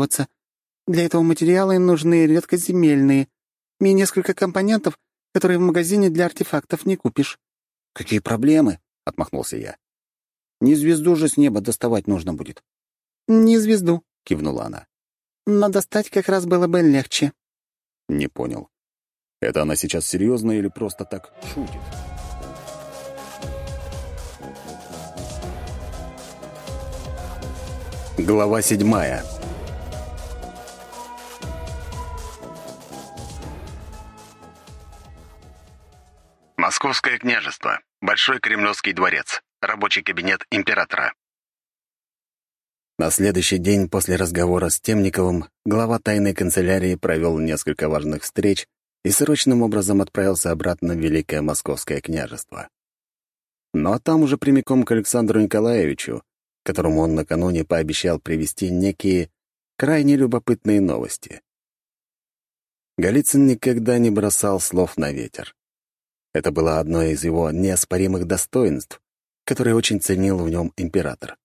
пользоваться. Для этого материала им нужны редкоземельные. И несколько компонентов, которые в магазине для артефактов не купишь». «Какие проблемы?» — отмахнулся я. «Не звезду же с неба доставать нужно будет». «Не звезду», — кивнула она. «Но достать как раз было бы легче». Не понял. Это она сейчас серьезно или просто так шутит? Глава седьмая. Московское княжество. Большой Кремлевский дворец. Рабочий кабинет императора. На следующий день после разговора с Темниковым глава тайной канцелярии провел несколько важных встреч и срочным образом отправился обратно в Великое Московское княжество. Но там уже прямиком к Александру Николаевичу, которому он накануне пообещал привести некие крайне любопытные новости. Голицын никогда не бросал слов на ветер. Это было одно из его неоспоримых достоинств, которое очень ценил в нем император.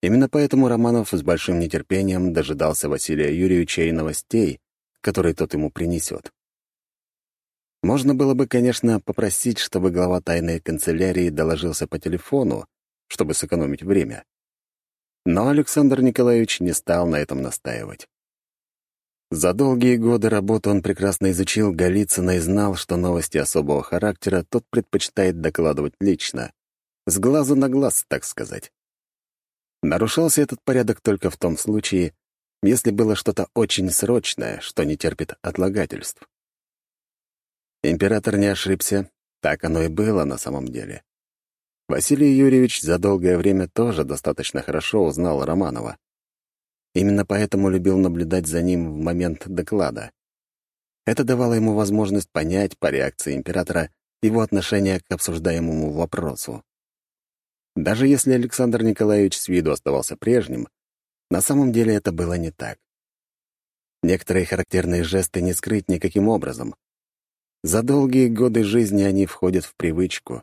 Именно поэтому Романов с большим нетерпением дожидался Василия Юрьевича и новостей, которые тот ему принесет. Можно было бы, конечно, попросить, чтобы глава тайной канцелярии доложился по телефону, чтобы сэкономить время. Но Александр Николаевич не стал на этом настаивать. За долгие годы работы он прекрасно изучил Голицына и знал, что новости особого характера тот предпочитает докладывать лично, с глазу на глаз, так сказать. Нарушался этот порядок только в том случае, если было что-то очень срочное, что не терпит отлагательств. Император не ошибся, так оно и было на самом деле. Василий Юрьевич за долгое время тоже достаточно хорошо узнал Романова. Именно поэтому любил наблюдать за ним в момент доклада. Это давало ему возможность понять по реакции императора его отношение к обсуждаемому вопросу. Даже если Александр Николаевич с виду оставался прежним, на самом деле это было не так. Некоторые характерные жесты не скрыть никаким образом. За долгие годы жизни они входят в привычку.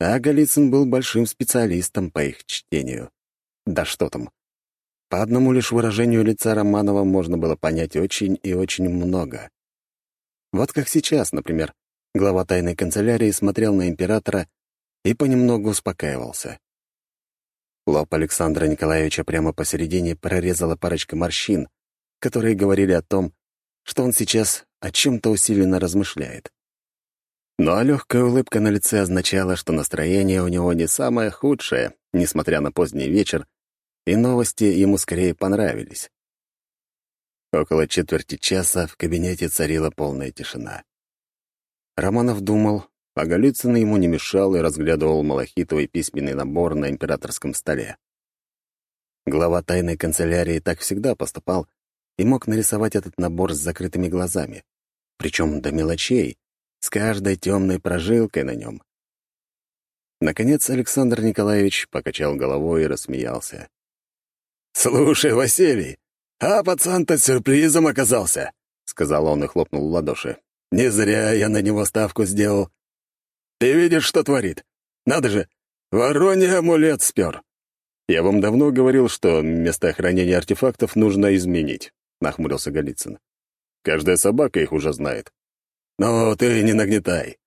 А Голицын был большим специалистом по их чтению. Да что там. По одному лишь выражению лица Романова можно было понять очень и очень много. Вот как сейчас, например, глава тайной канцелярии смотрел на императора и понемногу успокаивался. Лоб Александра Николаевича прямо посередине прорезала парочка морщин, которые говорили о том, что он сейчас о чем-то усиленно размышляет. Ну а легкая улыбка на лице означала, что настроение у него не самое худшее, несмотря на поздний вечер, и новости ему скорее понравились. Около четверти часа в кабинете царила полная тишина. Романов думал, а Голицын ему не мешал и разглядывал малахитовый письменный набор на императорском столе. Глава тайной канцелярии так всегда поступал и мог нарисовать этот набор с закрытыми глазами, причем до мелочей, с каждой темной прожилкой на нем. Наконец Александр Николаевич покачал головой и рассмеялся. «Слушай, Василий, а пацан-то сюрпризом оказался», — сказал он и хлопнул в ладоши. «Не зря я на него ставку сделал. Ты видишь, что творит? Надо же, вороний амулет спер. Я вам давно говорил, что место хранения артефактов нужно изменить, нахмурился Голицын. Каждая собака их уже знает. Но ты не нагнетай.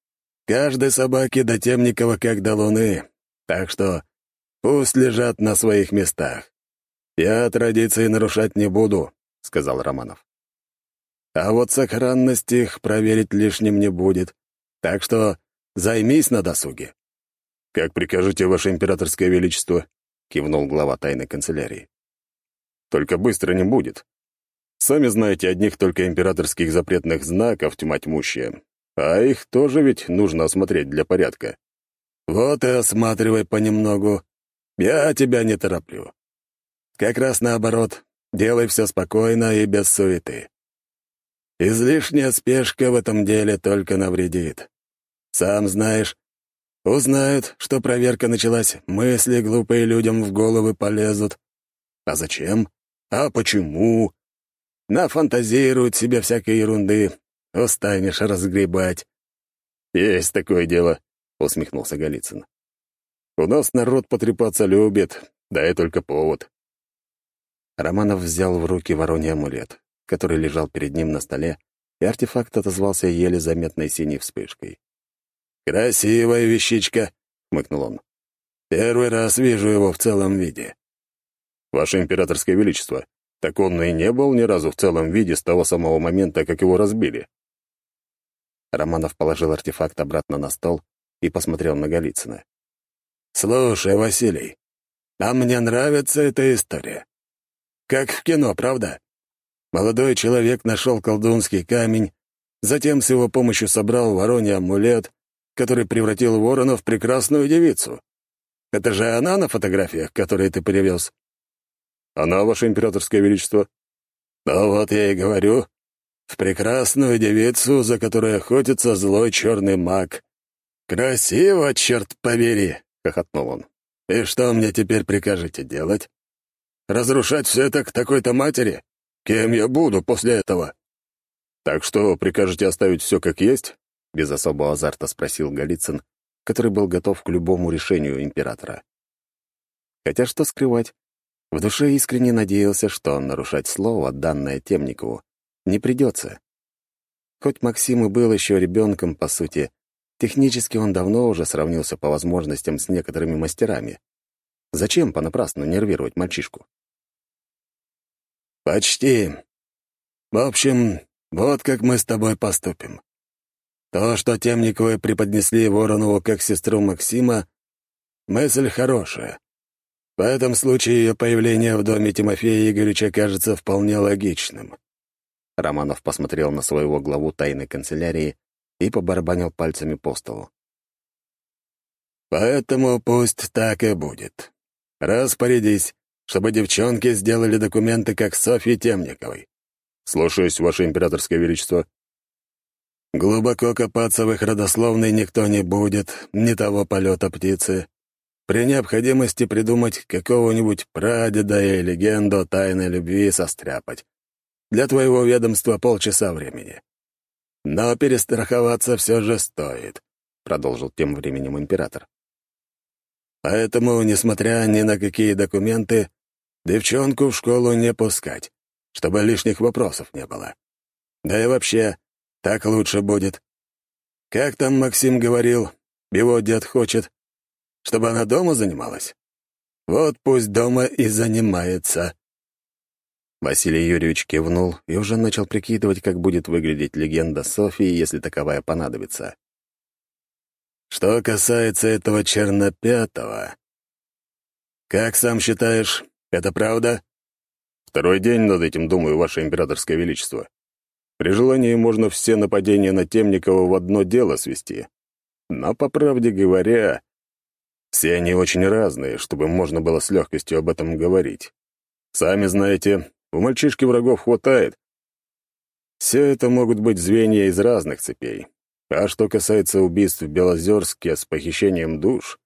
Каждой собаке до Темникова как до луны. Так что пусть лежат на своих местах. Я традиции нарушать не буду, сказал Романов. А вот сохранность их проверить лишним не будет. Так что Займись на досуге». «Как прикажете, Ваше Императорское Величество», — кивнул глава тайной канцелярии. «Только быстро не будет. Сами знаете, одних только императорских запретных знаков тьма тьмущая, а их тоже ведь нужно осмотреть для порядка». «Вот и осматривай понемногу. Я тебя не тороплю. Как раз наоборот, делай все спокойно и без суеты. Излишняя спешка в этом деле только навредит. Сам знаешь. Узнают, что проверка началась, мысли глупые людям в головы полезут. А зачем? А почему? Нафантазируют себе всякой ерунды. Устанешь разгребать. «Есть такое дело», — усмехнулся Голицын. «У нас народ потрепаться любит, да и только повод». Романов взял в руки вороний амулет, который лежал перед ним на столе, и артефакт отозвался еле заметной синей вспышкой. «Красивая вещичка!» — хмыкнул он. «Первый раз вижу его в целом виде». «Ваше императорское величество, так он и не был ни разу в целом виде с того самого момента, как его разбили». Романов положил артефакт обратно на стол и посмотрел на Голицына. «Слушай, Василий, а мне нравится эта история. Как в кино, правда? Молодой человек нашел колдунский камень, затем с его помощью собрал вороний амулет, который превратил ворона в прекрасную девицу. Это же она на фотографиях, которые ты привез?» «Она, ваше императорское величество?» «Ну вот я и говорю. В прекрасную девицу, за которой охотится злой черный маг. Красиво, черт побери!» — хохотнул он. «И что мне теперь прикажете делать? Разрушать все это к такой-то матери? Кем я буду после этого?» «Так что прикажете оставить все как есть?» — без особого азарта спросил Голицын, который был готов к любому решению императора. Хотя что скрывать, в душе искренне надеялся, что нарушать слово, данное Темникову, не придется. Хоть Максим и был еще ребенком, по сути, технически он давно уже сравнился по возможностям с некоторыми мастерами. Зачем понапрасну нервировать мальчишку? «Почти. В общем, вот как мы с тобой поступим. То, что Темниковы преподнесли Воронову как сестру Максима, мысль хорошая. В этом случае ее появление в доме Тимофея Игоревича кажется вполне логичным. Романов посмотрел на своего главу тайной канцелярии и побарабанил пальцами по столу. «Поэтому пусть так и будет. Распорядись, чтобы девчонки сделали документы, как Софье Темниковой». «Слушаюсь, Ваше Императорское Величество». «Глубоко копаться в их родословной никто не будет, не того полета птицы. При необходимости придумать какого-нибудь прадеда и легенду тайной любви состряпать. Для твоего ведомства полчаса времени. Но перестраховаться все же стоит», — продолжил тем временем император. «Поэтому, несмотря ни на какие документы, девчонку в школу не пускать, чтобы лишних вопросов не было. Да и вообще, так лучше будет. Как там Максим говорил, его дед хочет, чтобы она дома занималась? Вот пусть дома и занимается. Василий Юрьевич кивнул и уже начал прикидывать, как будет выглядеть легенда Софии, если таковая понадобится. «Что касается этого Чернопятого, как сам считаешь, это правда?» «Второй день над этим думаю, Ваше Императорское Величество. При желании можно все нападения на Темникова в одно дело свести. Но, по правде говоря, все они очень разные, чтобы можно было с легкостью об этом говорить. Сами знаете, у мальчишки врагов хватает. Все это могут быть звенья из разных цепей. А что касается убийств в Белозерске с похищением душ...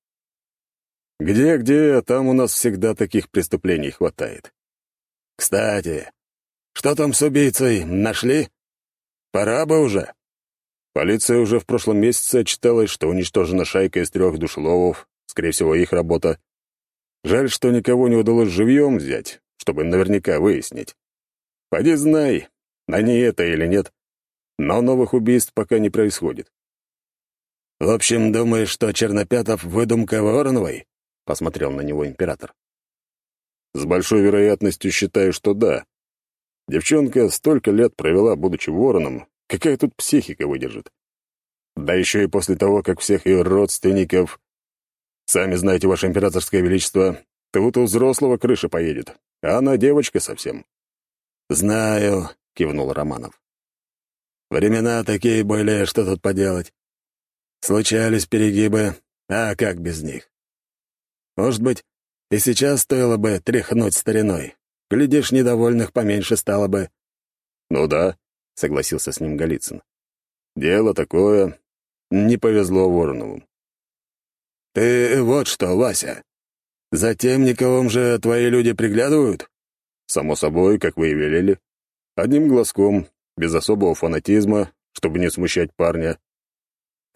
Где-где, там у нас всегда таких преступлений хватает. Кстати, что там с убийцей, нашли? Пора бы уже. Полиция уже в прошлом месяце отчиталась, что уничтожена шайка из трех душеловов, скорее всего, их работа. Жаль, что никого не удалось живьем взять, чтобы наверняка выяснить. Поди знай, они это или нет, но новых убийств пока не происходит. «В общем, думаешь, что Чернопятов — выдумка Вороновой?» — посмотрел на него император. «С большой вероятностью считаю, что да. Девчонка столько лет провела, будучи вороном, какая тут психика выдержит? Да еще и после того, как всех ее родственников... Сами знаете, Ваше Императорское Величество, тут у взрослого крыша поедет, а она девочка совсем». «Знаю», — кивнул Романов. «Времена такие были, что тут поделать. Случались перегибы, а как без них? Может быть, и сейчас стоило бы тряхнуть стариной. Глядишь, недовольных поменьше стало бы». «Ну да», — согласился с ним Голицын. «Дело такое. Не повезло Воронову». «Ты вот что, Вася, за Темниковым же твои люди приглядывают?» Само собой, как вы и велели. Одним глазком, без особого фанатизма, чтобы не смущать парня.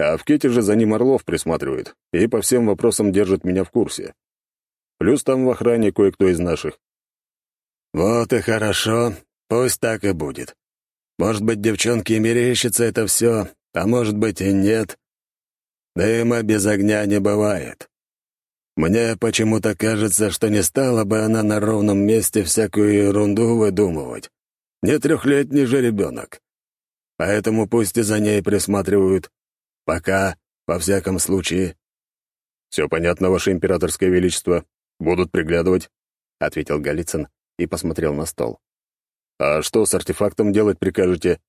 А в Кете же за ним Орлов присматривает и по всем вопросам держит меня в курсе. Плюс там в охране кое-кто из наших. «Вот и хорошо. Пусть так и будет. Может быть, девчонке мерещится это все, а может быть и нет. Дыма без огня не бывает. Мне почему-то кажется, что не стала бы она на ровном месте всякую ерунду выдумывать. Не трехлетний же ребенок. Поэтому пусть и за ней присматривают. Пока, во всяком случае. «Все понятно, Ваше Императорское Величество. Будут приглядывать», — ответил Голицын и посмотрел на стол. «А что с артефактом делать прикажете?»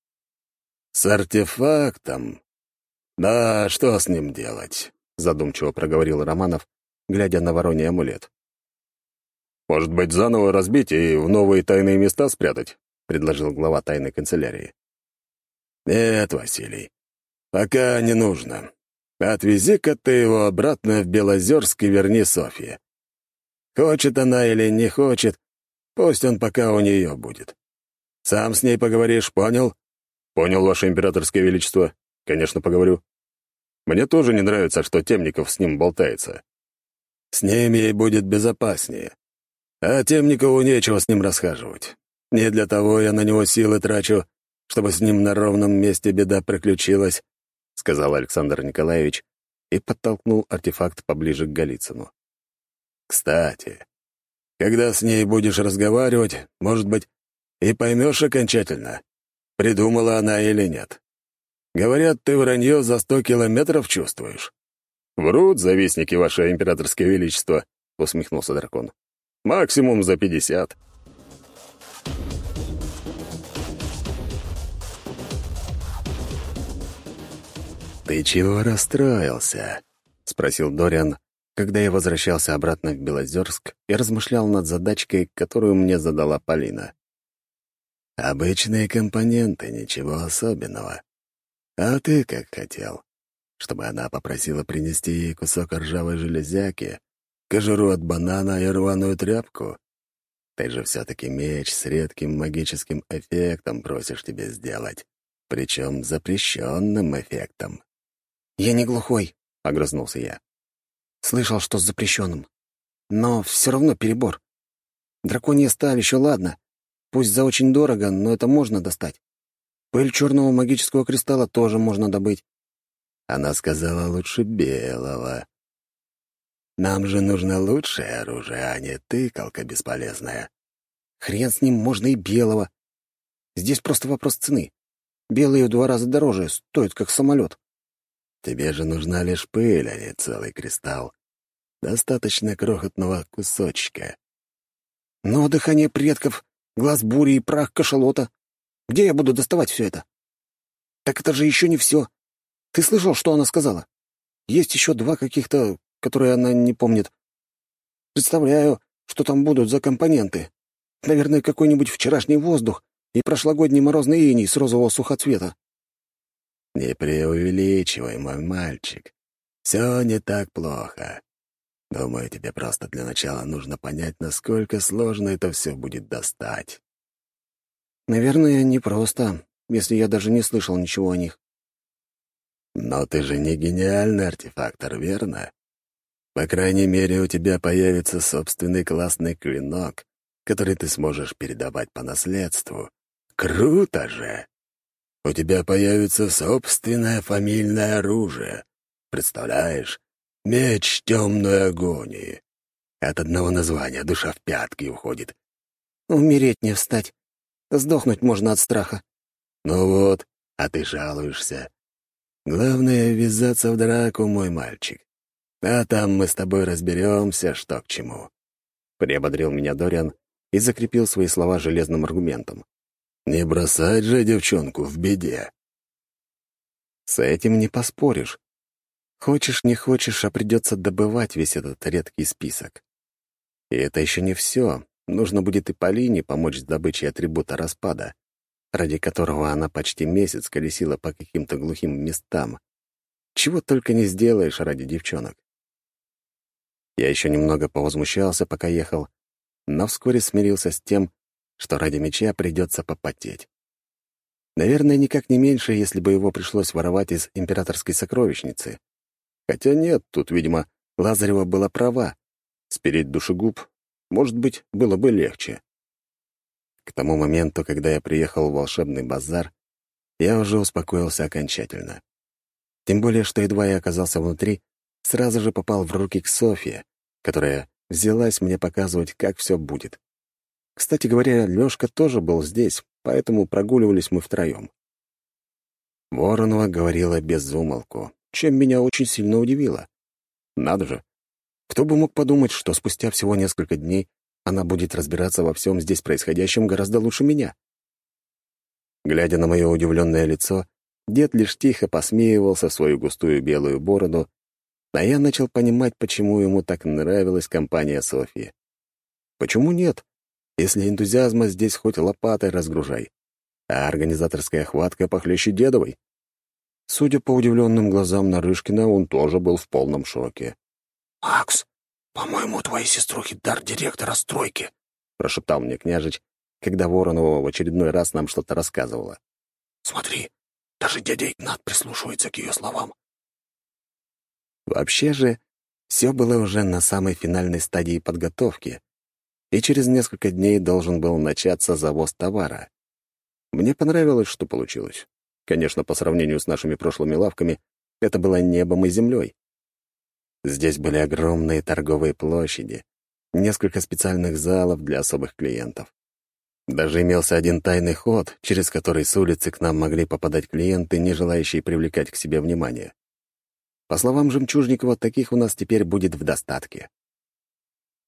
«С артефактом? Да, что с ним делать?» — задумчиво проговорил Романов, глядя на вороний амулет. «Может быть, заново разбить и в новые тайные места спрятать?» — предложил глава тайной канцелярии. «Нет, Василий, пока не нужно. Отвези-ка ты его обратно в Белозерск и верни Софье. Хочет она или не хочет, пусть он пока у нее будет. Сам с ней поговоришь, понял?» «Понял, Ваше Императорское Величество. Конечно, поговорю. Мне тоже не нравится, что Темников с ним болтается. С ним ей будет безопаснее. А Темникову нечего с ним расхаживать. Не для того я на него силы трачу, чтобы с ним на ровном месте беда приключилась», — сказал Александр Николаевич и подтолкнул артефакт поближе к Голицыну. «Кстати, когда с ней будешь разговаривать, может быть, и поймешь окончательно, придумала она или нет. Говорят, ты вранье за сто километров чувствуешь». «Врут завистники, ваше императорское величество», — усмехнулся дракон. «Максимум за пятьдесят». «Ты чего расстроился?» — спросил Дориан, когда я возвращался обратно в Белозерск и размышлял над задачкой, которую мне задала Полина. «Обычные компоненты, ничего особенного. А ты как хотел? Чтобы она попросила принести ей кусок ржавой железяки, кожуру от банана и рваную тряпку? Ты же все-таки меч с редким магическим эффектом просишь тебе сделать, причем запрещенным эффектом». «Я не глухой», — огрызнулся я. «Слышал, что с запрещенным. Но все равно перебор. Драконья сталь еще ладно. Пусть за очень дорого, но это можно достать. Пыль черного магического кристалла тоже можно добыть». Она сказала лучше белого. «Нам же нужно лучшее оружие, а не тыкалка бесполезная». «Хрен с ним, можно и белого. Здесь просто вопрос цены. Белые в два раза дороже, стоят как самолет. Тебе же нужна лишь пыль, а не целый кристалл. Достаточно крохотного кусочка. Но дыхание предков, глаз бури и прах кашалота. Где я буду доставать все это? Так это же еще не все. Ты слышал, что она сказала? Есть еще два каких-то, которые она не помнит. Представляю, что там будут за компоненты. Наверное, какой-нибудь вчерашний воздух и прошлогодний морозный иней с розового сухоцвета. «Не преувеличивай, мой мальчик. Все не так плохо. Думаю, тебе просто для начала нужно понять, насколько сложно это все будет достать». «Наверное, непросто, если я даже не слышал ничего о них». «Но ты же не гениальный артефактор, верно? По крайней мере, у тебя появится собственный классный клинок, который ты сможешь передавать по наследству. Круто же!» У тебя появится собственное фамильное оружие. Представляешь? Меч темной агонии. От одного названия душа в пятки уходит. Умереть не встать. Сдохнуть можно от страха. Ну вот, а ты жалуешься. Главное — ввязаться в драку, мой мальчик. А там мы с тобой разберемся, что к чему. Приободрил меня Дориан и закрепил свои слова железным аргументом. Не бросать же девчонку в беде. С этим не поспоришь. Хочешь, не хочешь, а придется добывать весь этот редкий список. И это еще не все. Нужно будет и Полине помочь с добычей атрибута распада, ради которого она почти месяц колесила по каким-то глухим местам. Чего только не сделаешь ради девчонок. Я еще немного повозмущался, пока ехал, но вскоре смирился с тем, что ради меча придется попотеть. Наверное, никак не меньше, если бы его пришлось воровать из императорской сокровищницы. Хотя нет, тут, видимо, Лазарева была права. Спереть душегуб, может быть, было бы легче. К тому моменту, когда я приехал в волшебный базар, я уже успокоился окончательно. Тем более, что едва я оказался внутри, сразу же попал в руки к Софье, которая взялась мне показывать, как все будет. Кстати говоря, Лёшка тоже был здесь, поэтому прогуливались мы втроем. Воронова говорила без умолку, чем меня очень сильно удивило. Надо же, кто бы мог подумать, что спустя всего несколько дней она будет разбираться во всем здесь происходящем гораздо лучше меня. Глядя на мое удивленное лицо, дед лишь тихо посмеивался в свою густую белую бороду, а я начал понимать, почему ему так нравилась компания Софьи. Почему нет, если энтузиазма здесь хоть лопатой разгружай, а организаторская хватка похлеще дедовой? Судя по удивленным глазам Нарышкина, он тоже был в полном шоке. «Макс, по-моему, у твоей сеструхи дар директора стройки», — прошептал мне княжич, когда Воронова в очередной раз нам что-то рассказывала. «Смотри, даже дядя Игнат прислушивается к ее словам». Вообще же, все было уже на самой финальной стадии подготовки, и через несколько дней должен был начаться завоз товара. Мне понравилось, что получилось. Конечно, по сравнению с нашими прошлыми лавками, это было небом и землей. Здесь были огромные торговые площади, несколько специальных залов для особых клиентов. Даже имелся один тайный ход, через который с улицы к нам могли попадать клиенты, не желающие привлекать к себе внимание. По словам Жемчужникова, таких у нас теперь будет в достатке.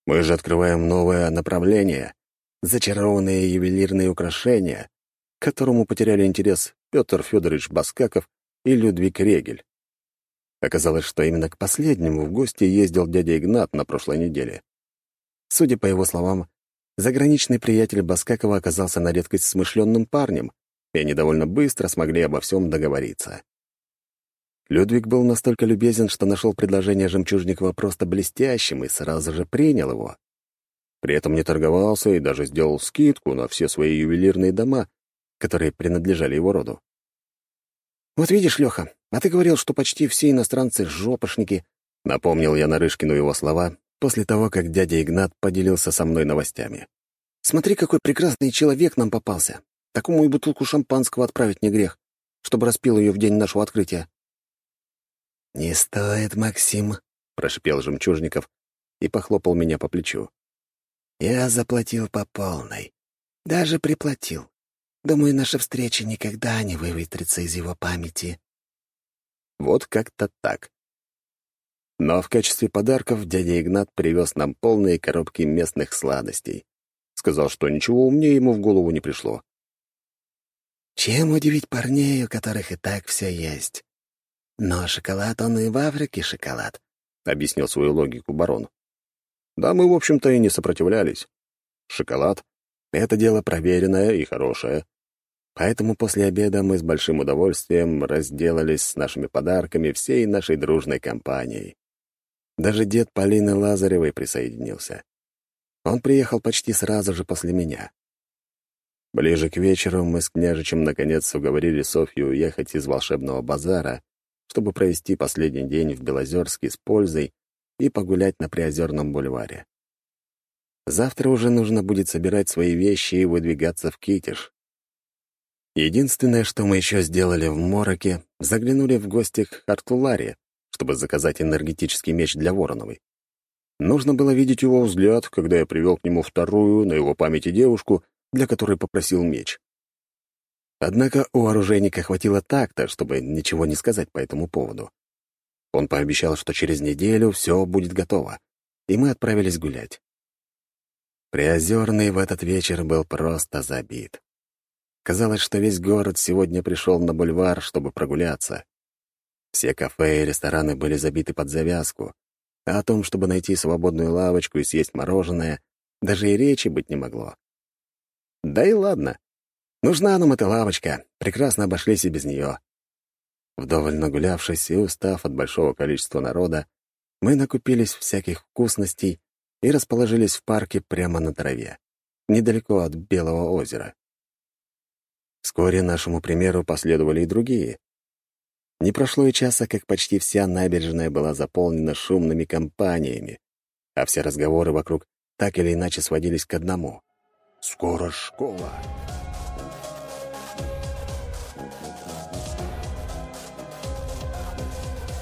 Мы же открываем новое направление — зачарованные ювелирные украшения, к которому потеряли интерес Петр Федорович Баскаков и Людвиг Регель. Оказалось, что именно к последнему в гости ездил дядя Игнат на прошлой неделе. Судя по его словам, заграничный приятель Баскакова оказался на редкость смышленным парнем, и они довольно быстро смогли обо всем договориться. Людвиг был настолько любезен, что нашел предложение Жемчужникова просто блестящим и сразу же принял его. При этом не торговался и даже сделал скидку на все свои ювелирные дома, которые принадлежали его роду. «Вот видишь, Леха, а ты говорил, что почти все иностранцы — жопошники», — напомнил я Нарышкину его слова после того, как дядя Игнат поделился со мной новостями. «Смотри, какой прекрасный человек нам попался. Такому и бутылку шампанского отправить не грех, чтобы распил ее в день нашего открытия». «Не стоит, Максим», — прошипел Жемчужников и похлопал меня по плечу. «Я заплатил по полной. Даже приплатил. Думаю, наша встреча никогда не выветрится из его памяти». Вот как-то так. Но в качестве подарков дядя Игнат привез нам полные коробки местных сладостей. Сказал, что ничего умнее ему в голову не пришло. Чем удивить парней, у которых и так все есть? Но шоколад, он и в Африке шоколад, — объяснил свою логику барон. Да, мы, в общем-то, и не сопротивлялись. Шоколад — это дело проверенное и хорошее. Поэтому после обеда мы с большим удовольствием разделались с нашими подарками всей нашей дружной компанией. Даже дед Полины Лазаревой присоединился. Он приехал почти сразу же после меня. Ближе к вечеру мы с княжичем наконец уговорили Софью уехать из волшебного базара, чтобы провести последний день в Белозерске с пользой и погулять на Приозерном бульваре. Завтра уже нужно будет собирать свои вещи и выдвигаться в Китеж, Единственное, что мы еще сделали в Мороке, заглянули в гости к Артуларе, чтобы заказать энергетический меч для Вороновой. Нужно было видеть его взгляд, когда я привел к нему вторую, на его памяти девушку, для которой попросил меч. Однако у оружейника хватило так-то, чтобы ничего не сказать по этому поводу. Он пообещал, что через неделю все будет готово, и мы отправились гулять. Приозерный в этот вечер был просто забит. Казалось, что весь город сегодня пришел на бульвар, чтобы прогуляться. Все кафе и рестораны были забиты под завязку, а о том, чтобы найти свободную лавочку и съесть мороженое, даже и речи быть не могло. Да и ладно. Нужна нам эта лавочка, прекрасно обошлись и без нее. Вдоволь нагулявшись и устав от большого количества народа, мы накупились всяких вкусностей и расположились в парке прямо на траве, недалеко от Белого озера. Вскоре нашему примеру последовали и другие. Не прошло и часа, как почти вся набережная была заполнена шумными компаниями, а все разговоры вокруг так или иначе сводились к одному. Скоро школа.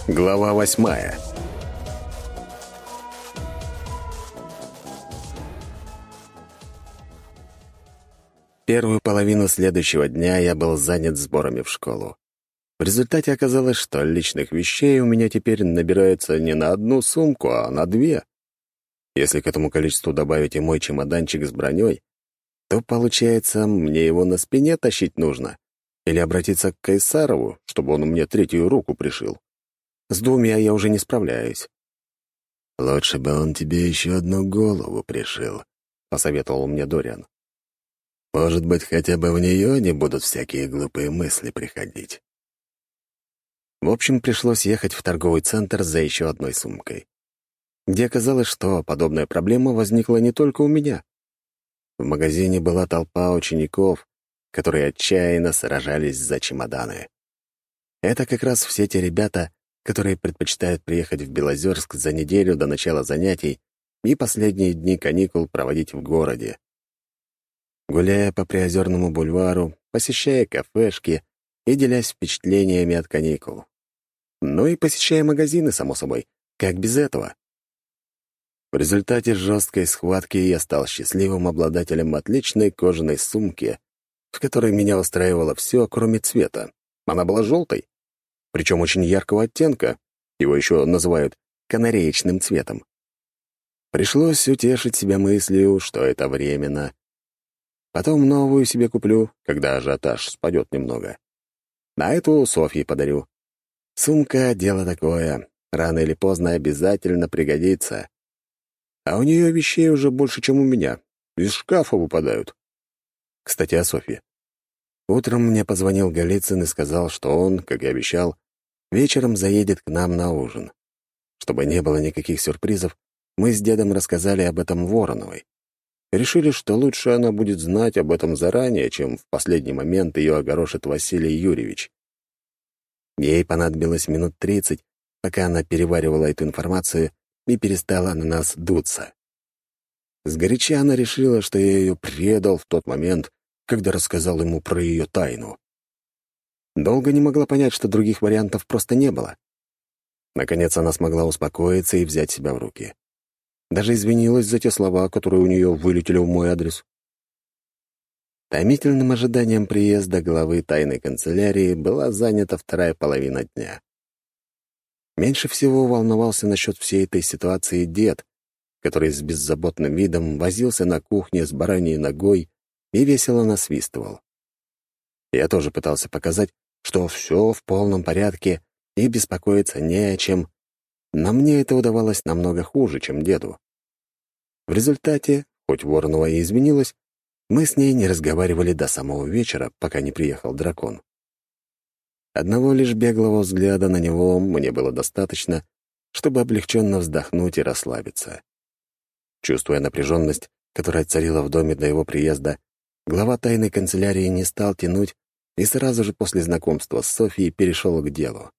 Глава восьмая Первую половину следующего дня я был занят сборами в школу. В результате оказалось, что личных вещей у меня теперь набирается не на одну сумку, а на две. Если к этому количеству добавить и мой чемоданчик с броней, то, получается, мне его на спине тащить нужно. Или обратиться к Кайсарову, чтобы он мне третью руку пришил. С двумя я уже не справляюсь. «Лучше бы он тебе еще одну голову пришил», — посоветовал мне Дориан. «Может быть, хотя бы в нее не будут всякие глупые мысли приходить». В общем, пришлось ехать в торговый центр за еще одной сумкой, где оказалось, что подобная проблема возникла не только у меня. В магазине была толпа учеников, которые отчаянно сражались за чемоданы. Это как раз все те ребята, которые предпочитают приехать в Белозерск за неделю до начала занятий и последние дни каникул проводить в городе. Гуляя по Приозерному бульвару, посещая кафешки и делясь впечатлениями от каникул. Ну и посещая магазины, само собой. Как без этого? В результате жесткой схватки я стал счастливым обладателем отличной кожаной сумки, в которой меня устраивало все, кроме цвета. Она была желтой, причем очень яркого оттенка. Его еще называют канареечным цветом. Пришлось утешить себя мыслью, что это временно. Потом новую себе куплю, когда ажиотаж спадет немного. На эту Софье подарю. Сумка — дело такое. Рано или поздно обязательно пригодится. А у нее вещей уже больше, чем у меня. Из шкафа выпадают. Кстати, о Софье. Утром мне позвонил Голицын и сказал, что он, как и обещал, вечером заедет к нам на ужин. Чтобы не было никаких сюрпризов, мы с дедом рассказали об этом Вороновой. Решили, что лучше она будет знать об этом заранее, чем в последний момент ее огорошит Василий Юрьевич. Ей понадобилось минут тридцать, пока она переваривала эту информацию и перестала на нас дуться. Сгоряча она решила, что я ее предал в тот момент, когда рассказал ему про ее тайну. Долго не могла понять, что других вариантов просто не было. Наконец она смогла успокоиться и взять себя в руки. Даже извинилась за те слова, которые у нее вылетели в мой адрес. Томительным ожиданием приезда главы тайной канцелярии была занята вторая половина дня. Меньше всего волновался насчет всей этой ситуации дед, который с беззаботным видом возился на кухне с бараньей ногой и весело насвистывал. Я тоже пытался показать, что все в полном порядке и беспокоиться не о чем, но мне это удавалось намного хуже, чем деду. В результате, хоть Воронова и изменилась, мы с ней не разговаривали до самого вечера, пока не приехал дракон. Одного лишь беглого взгляда на него мне было достаточно, чтобы облегченно вздохнуть и расслабиться. Чувствуя напряженность, которая царила в доме до его приезда, глава тайной канцелярии не стал тянуть и сразу же после знакомства с Софией перешел к делу.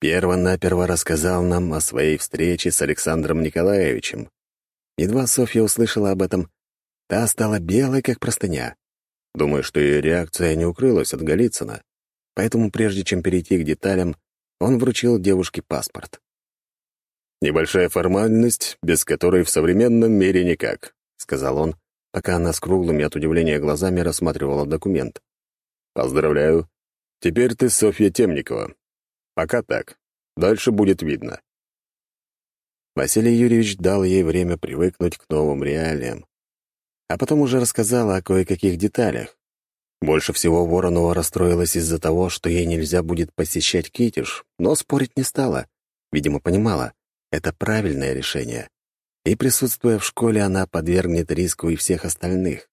Перво-наперво рассказал нам о своей встрече с Александром Николаевичем. Едва Софья услышала об этом, та стала белой, как простыня. Думаю, что ее реакция не укрылась от Голицына. Поэтому прежде чем перейти к деталям, он вручил девушке паспорт. «Небольшая формальность, без которой в современном мире никак», — сказал он, пока она с круглыми от удивления глазами рассматривала документ. «Поздравляю. Теперь ты Софья Темникова. Пока так. Дальше будет видно». Василий Юрьевич дал ей время привыкнуть к новым реалиям, а потом уже рассказал о кое-каких деталях, больше всего Воронова расстроилась из-за того, что ей нельзя будет посещать Китиш, но спорить не стала. Видимо, понимала, это правильное решение. И, присутствуя в школе, она подвергнет риску и всех остальных.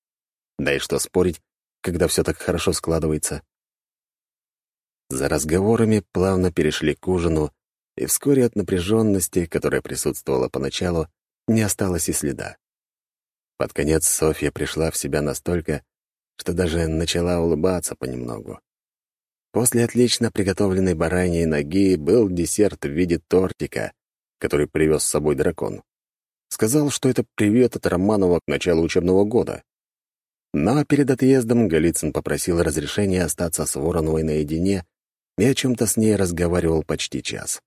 Да и что спорить, когда все так хорошо складывается. За разговорами плавно перешли к ужину, и вскоре от напряженности, которая присутствовала поначалу, не осталось и следа. Под конец Софья пришла в себя настолько, что даже начала улыбаться понемногу. После отлично приготовленной бараньей ноги был десерт в виде тортика, который привез с собой дракон. Сказал, что это привет от Романова к началу учебного года. Но перед отъездом Голицын попросил разрешения остаться с Вороновой наедине и о чем-то с ней разговаривал почти час.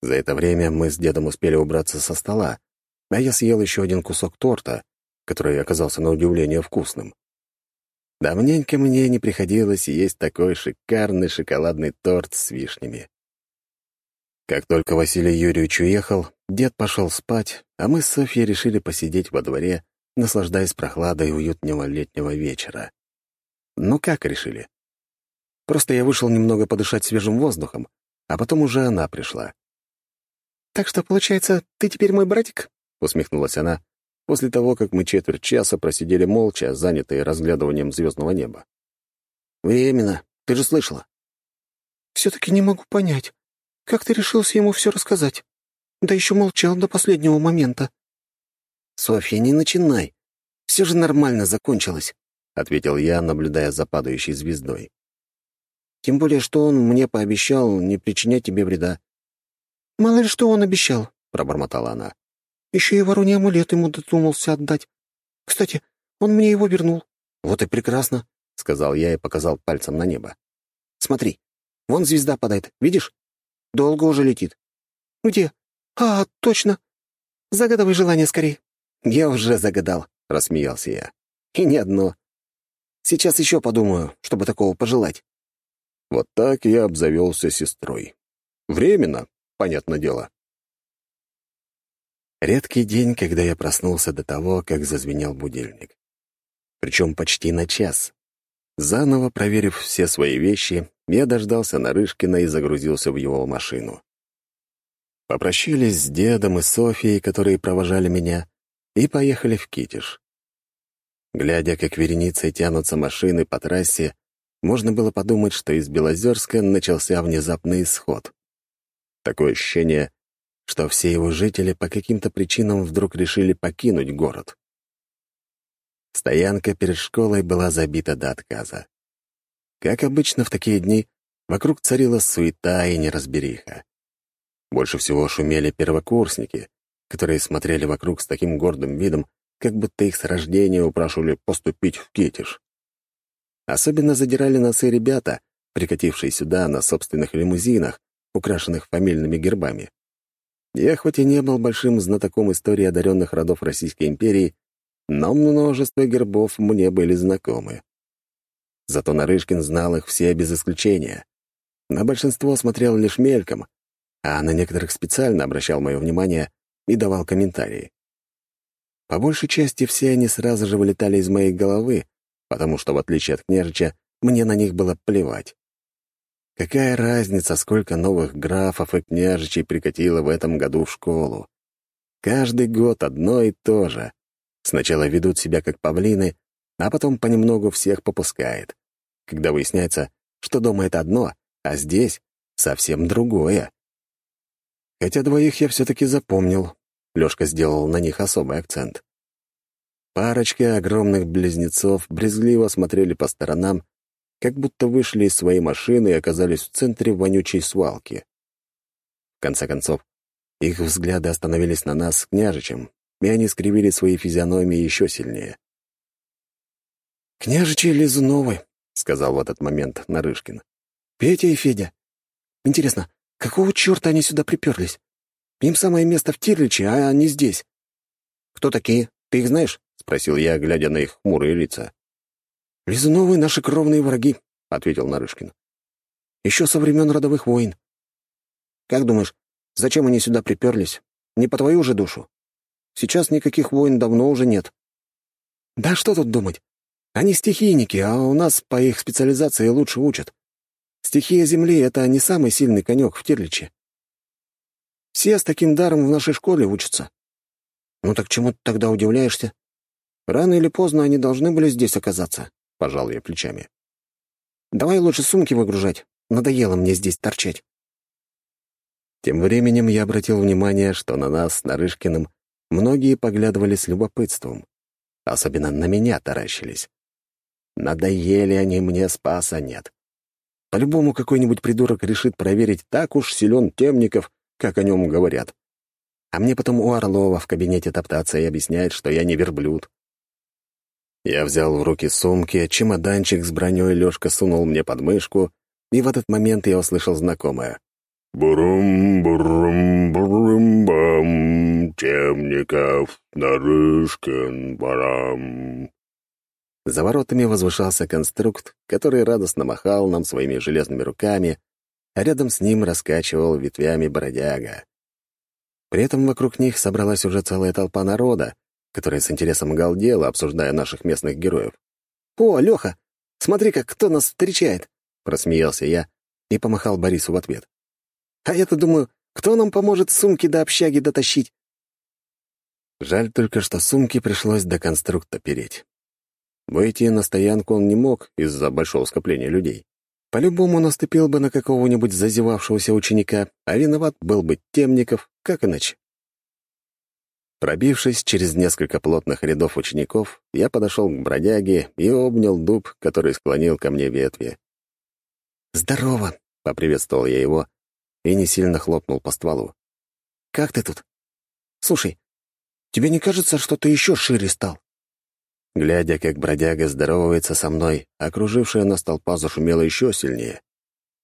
За это время мы с дедом успели убраться со стола, а я съел еще один кусок торта, который оказался на удивление вкусным. Давненько мне не приходилось есть такой шикарный шоколадный торт с вишнями. Как только Василий Юрьевич уехал, дед пошел спать, а мы с Софьей решили посидеть во дворе, наслаждаясь прохладой уютного летнего вечера. Ну как решили? Просто я вышел немного подышать свежим воздухом, а потом уже она пришла. «Так что, получается, ты теперь мой братик?» — усмехнулась она, после того, как мы четверть часа просидели молча, занятые разглядыванием звездного неба. «Временно. Ты же слышала?» «Все-таки не могу понять, как ты решился ему все рассказать? Да еще молчал до последнего момента». «Софья, не начинай. Все же нормально закончилось», — ответил я, наблюдая за падающей звездой. «Тем более, что он мне пообещал не причинять тебе вреда». «Мало ли что он обещал», — пробормотала она. Еще и вороний амулет ему додумался отдать. Кстати, он мне его вернул». «Вот и прекрасно», — сказал я и показал пальцем на небо. «Смотри, вон звезда падает, видишь? Долго уже летит». «Где? А, точно. Загадывай желание скорее». «Я уже загадал», — рассмеялся я. «И не одно. Сейчас еще подумаю, чтобы такого пожелать». Вот так я обзавелся сестрой. Временно, понятное дело. Редкий день, когда я проснулся до того, как зазвенел будильник. Причем почти на час. Заново проверив все свои вещи, я дождался Нарышкина и загрузился в его машину. Попрощались с дедом и Софией, которые провожали меня, и поехали в Китиш. Глядя, как вереницей тянутся машины по трассе, можно было подумать, что из Белозерска начался внезапный исход. Такое ощущение, что все его жители по каким-то причинам вдруг решили покинуть город. Стоянка перед школой была забита до отказа. Как обычно в такие дни, вокруг царила суета и неразбериха. Больше всего шумели первокурсники, которые смотрели вокруг с таким гордым видом, как будто их с рождения упрашивали поступить в Китиш. Особенно задирали носы ребята, прикатившие сюда на собственных лимузинах, украшенных фамильными гербами. Я хоть и не был большим знатоком истории одаренных родов Российской империи, но множество гербов мне были знакомы. Зато Нарышкин знал их все без исключения. На большинство смотрел лишь мельком, а на некоторых специально обращал мое внимание и давал комментарии. По большей части все они сразу же вылетали из моей головы, потому что, в отличие от княжича, мне на них было плевать. Какая разница, сколько новых графов и княжичей прикатило в этом году в школу? Каждый год одно и то же. Сначала ведут себя как павлины, а потом понемногу всех попускает. Когда выясняется, что дома это одно, а здесь совсем другое. Хотя двоих я все-таки запомнил. Лёшка сделал на них особый акцент. Парочка огромных близнецов брезгливо смотрели по сторонам как будто вышли из своей машины и оказались в центре вонючей свалки. В конце концов, их взгляды остановились на нас с княжичем, и они скривили свои физиономии еще сильнее. «Княжичи Лизуновы», — сказал в этот момент Нарышкин. «Петя и Федя. Интересно, какого черта они сюда приперлись? Им самое место в Тирличе, а они здесь». «Кто такие? Ты их знаешь?» — спросил я, глядя на их хмурые лица. «Лизуновы — наши кровные враги», — ответил Нарышкин. «Еще со времен родовых войн». «Как думаешь, зачем они сюда приперлись? Не по твою же душу? Сейчас никаких войн давно уже нет». «Да что тут думать? Они стихийники, а у нас по их специализации лучше учат. Стихия Земли — это не самый сильный конек в Тирличе. Все с таким даром в нашей школе учатся. Ну так чему ты тогда удивляешься? Рано или поздно они должны были здесь оказаться пожал я плечами. «Давай лучше сумки выгружать. Надоело мне здесь торчать». Тем временем я обратил внимание, что на нас с Нарышкиным многие поглядывали с любопытством. Особенно на меня таращились. Надоели они мне, спаса нет. По-любому какой-нибудь придурок решит проверить, так уж силен Темников, как о нем говорят. А мне потом у Орлова в кабинете топтаться и объяснять, что я не верблюд. Я взял в руки сумки, чемоданчик с броней Лёшка сунул мне под мышку, и в этот момент я услышал знакомое. «Бурум-бурум-бурум-бам, Темников, Нарышкин, барам». За воротами возвышался конструкт, который радостно махал нам своими железными руками, а рядом с ним раскачивал ветвями бродяга. При этом вокруг них собралась уже целая толпа народа, которая с интересом галдела, обсуждая наших местных героев. «О, Леха, смотри-ка, кто нас встречает!» — просмеялся я и помахал Борису в ответ. «А я-то думаю, кто нам поможет сумки до общаги дотащить?» Жаль только, что сумки пришлось до конструкта переть. Выйти на стоянку он не мог из-за большого скопления людей. По-любому наступил бы на какого-нибудь зазевавшегося ученика, а виноват был бы Темников, как иначе. Пробившись через несколько плотных рядов учеников, я подошел к бродяге и обнял дуб, который склонил ко мне ветви. «Здорово!» — поприветствовал я его и не сильно хлопнул по стволу. «Как ты тут? Слушай, тебе не кажется, что ты еще шире стал?» Глядя, как бродяга здоровается со мной, окружившая нас толпа зашумела еще сильнее.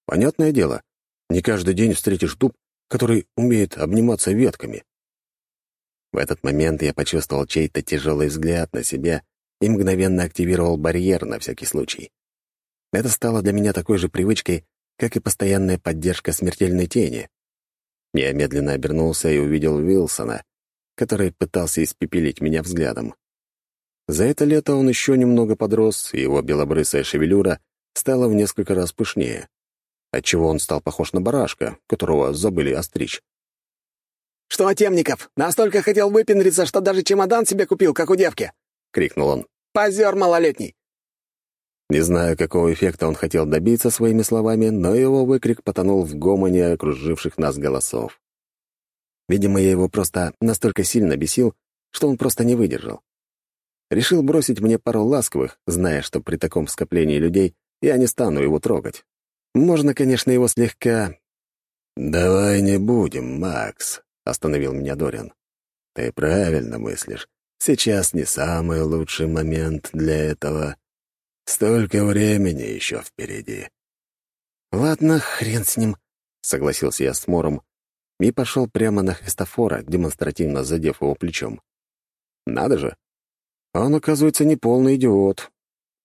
Понятное дело, не каждый день встретишь дуб, который умеет обниматься ветками. В этот момент я почувствовал чей-то тяжелый взгляд на себя и мгновенно активировал барьер на всякий случай. Это стало для меня такой же привычкой, как и постоянная поддержка смертельной тени. Я медленно обернулся и увидел Вилсона, который пытался испепелить меня взглядом. За это лето он еще немного подрос, и его белобрысая шевелюра стала в несколько раз пышнее, отчего он стал похож на барашка, которого забыли остричь. «Что, Темников, настолько хотел выпендриться, что даже чемодан себе купил, как у девки?» — крикнул он. «Позер малолетний!» Не знаю, какого эффекта он хотел добиться своими словами, но его выкрик потонул в гомоне окруживших нас голосов. Видимо, я его просто настолько сильно бесил, что он просто не выдержал. Решил бросить мне пару ласковых, зная, что при таком скоплении людей я не стану его трогать. Можно, конечно, его слегка... «Давай не будем, Макс», остановил меня Дориан. «Ты правильно мыслишь. Сейчас не самый лучший момент для этого. Столько времени еще впереди». «Ладно, хрен с ним», — согласился я с Мором и пошел прямо на Христофора, демонстративно задев его плечом. «Надо же! Он, оказывается, не полный идиот.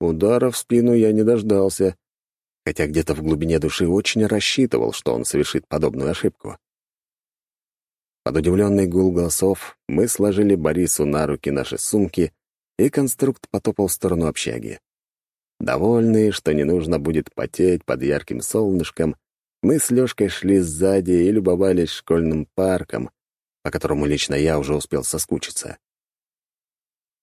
Удара в спину я не дождался, хотя где-то в глубине души очень рассчитывал, что он совершит подобную ошибку. Под удивленный гул голосов мы сложили Борису на руки наши сумки, и конструкт потопал в сторону общаги. Довольные, что не нужно будет потеть под ярким солнышком, мы с Лёшкой шли сзади и любовались школьным парком, по которому лично я уже успел соскучиться.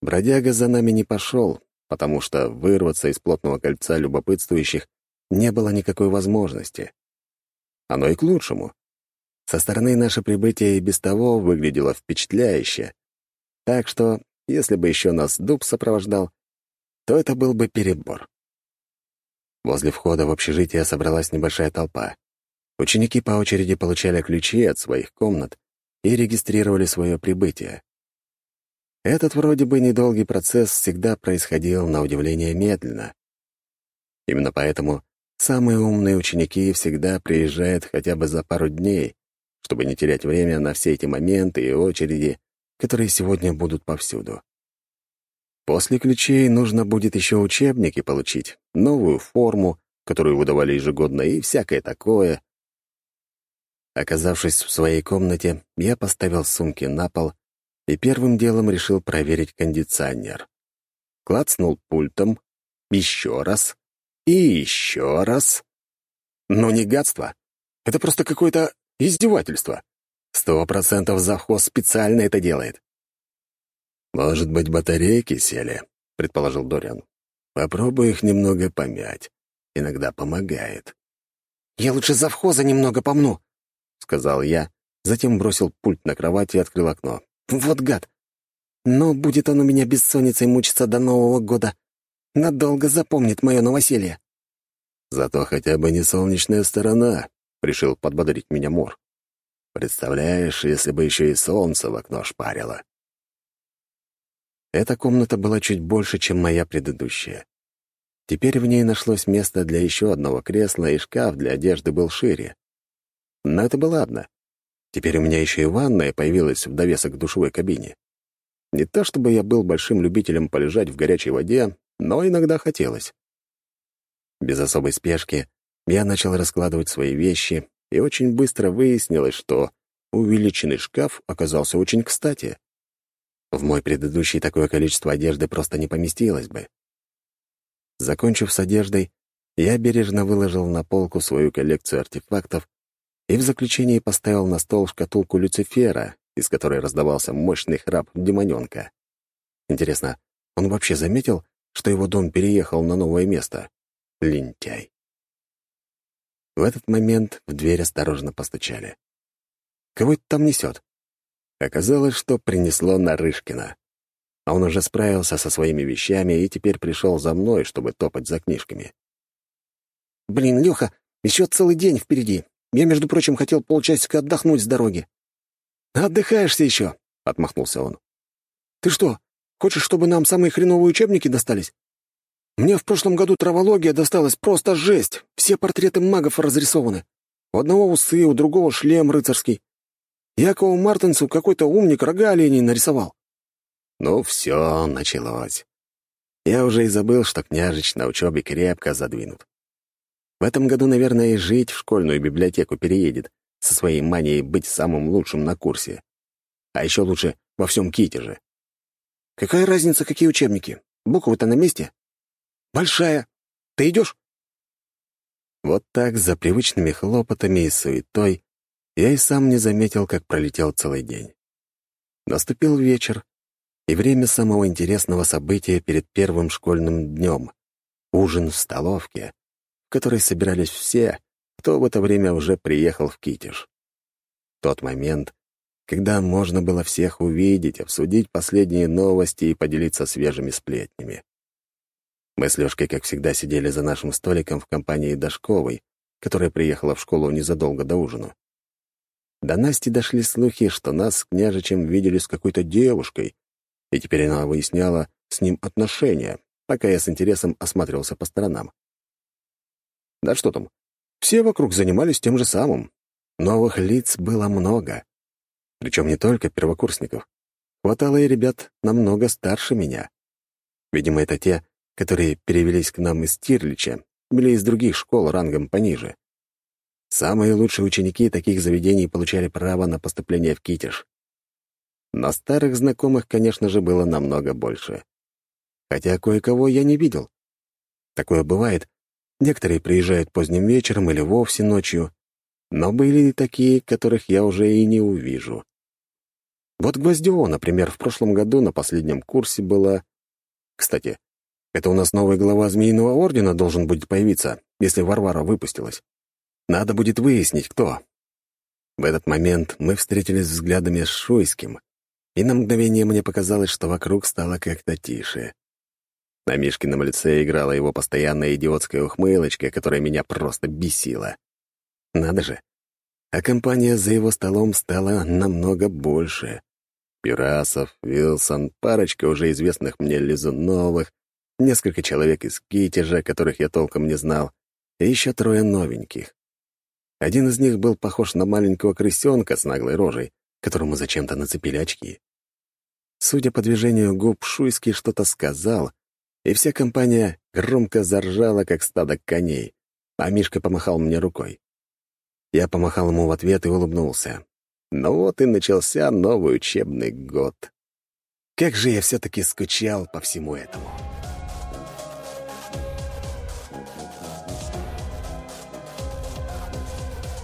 Бродяга за нами не пошел, потому что вырваться из плотного кольца любопытствующих не было никакой возможности. Оно и к лучшему. Со стороны наше прибытие и без того выглядело впечатляюще. Так что, если бы еще нас дуб сопровождал, то это был бы перебор. Возле входа в общежитие собралась небольшая толпа. Ученики по очереди получали ключи от своих комнат и регистрировали свое прибытие. Этот вроде бы недолгий процесс всегда происходил на удивление медленно. Именно поэтому самые умные ученики всегда приезжают хотя бы за пару дней, чтобы не терять время на все эти моменты и очереди, которые сегодня будут повсюду. После ключей нужно будет еще учебники получить, новую форму, которую выдавали ежегодно, и всякое такое. Оказавшись в своей комнате, я поставил сумки на пол и первым делом решил проверить кондиционер. Клацнул пультом, еще раз и еще раз. Но не гадство. Это просто какое-то Издевательство. Сто процентов завхоз специально это делает. «Может быть, батарейки сели?» — предположил Дориан. «Попробуй их немного помять. Иногда помогает». «Я лучше завхоза немного помну», — сказал я, затем бросил пульт на кровать и открыл окно. «Вот гад! Но будет он у меня бессонницей мучиться до Нового года. Надолго запомнит мое новоселье». «Зато хотя бы не солнечная сторона», — решил подбодрить меня Мор. «Представляешь, если бы еще и солнце в окно шпарило». Эта комната была чуть больше, чем моя предыдущая. Теперь в ней нашлось место для еще одного кресла, и шкаф для одежды был шире. Но это было ладно. Теперь у меня еще и ванная появилась в довесок к душевой кабине. Не то чтобы я был большим любителем полежать в горячей воде, но иногда хотелось. Без особой спешки я начал раскладывать свои вещи, и очень быстро выяснилось, что увеличенный шкаф оказался очень кстати. В мой предыдущий такое количество одежды просто не поместилось бы. Закончив с одеждой, я бережно выложил на полку свою коллекцию артефактов и в заключении поставил на стол шкатулку Люцифера, из которой раздавался мощный храп демоненка. Интересно, он вообще заметил, что его дом переехал на новое место? Лентяй. В этот момент в дверь осторожно постучали. Кого это там несет? Оказалось, что принесло Нарышкина. А он уже справился со своими вещами и теперь пришел за мной, чтобы топать за книжками. «Блин, Леха, еще целый день впереди. Я, между прочим, хотел полчасика отдохнуть с дороги». «Отдыхаешься еще», — отмахнулся он. «Ты что, хочешь, чтобы нам самые хреновые учебники достались? Мне в прошлом году травология досталась просто жесть. Все портреты магов разрисованы. У одного усы, у другого шлем рыцарский. Якову Мартинсу какой-то умник рога оленей нарисовал. Ну, все началось. Я уже и забыл, что княжич на учебе крепко задвинут. В этом году, наверное, и жить в школьную библиотеку переедет со своей манией быть самым лучшим на курсе. А еще лучше во всем Китеже. Какая разница, какие учебники? Буквы-то на месте. Большая. Ты идешь? Вот так, за привычными хлопотами и суетой, я и сам не заметил, как пролетел целый день. Наступил вечер, и время самого интересного события перед первым школьным днем — ужин в столовке, которой собирались все, кто в это время уже приехал в Китеж. Тот момент, когда можно было всех увидеть, обсудить последние новости и поделиться свежими сплетнями. Мы с Лёшкой, как всегда, сидели за нашим столиком в компании Дашковой, которая приехала в школу незадолго до ужина. До Насти дошли слухи, что нас с княжичем видели с какой-то девушкой, и теперь она выясняла с ним отношения, пока я с интересом осматривался по сторонам. Да что там, все вокруг занимались тем же самым. Новых лиц было много. Причем не только первокурсников. Хватало и ребят намного старше меня. Видимо, это те, которые перевелись к нам из Тирлича или из других школ рангом пониже. Самые лучшие ученики таких заведений получали право на поступление в Китеж. Но старых знакомых, конечно же, было намного больше. Хотя кое-кого я не видел. Такое бывает. Некоторые приезжают поздним вечером или вовсе ночью. Но были и такие, которых я уже и не увижу. Вот Гвоздево, например, в прошлом году на последнем курсе была... Кстати, это у нас новый глава Змеиного Ордена должен будет появиться, если Варвара выпустилась. Надо будет выяснить, кто. В этот момент мы встретились взглядами с Шуйским, и на мгновение мне показалось, что вокруг стало как-то тише. На Мишкином лице играла его постоянная идиотская ухмылочка, которая меня просто бесила. Надо же. А компания за его столом стала намного больше. Пирасов, Вилсон, парочка уже известных мне Лизуновых, несколько человек из Китежа, которых я толком не знал, и еще трое новеньких. Один из них был похож на маленького крысенка с наглой рожей, которому зачем-то нацепили очки. Судя по движению губ, Шуйский что-то сказал, и вся компания громко заржала, как стадо коней, а Мишка помахал мне рукой. Я помахал ему в ответ и улыбнулся. Ну вот и начался новый учебный год. Как же я все-таки скучал по всему этому.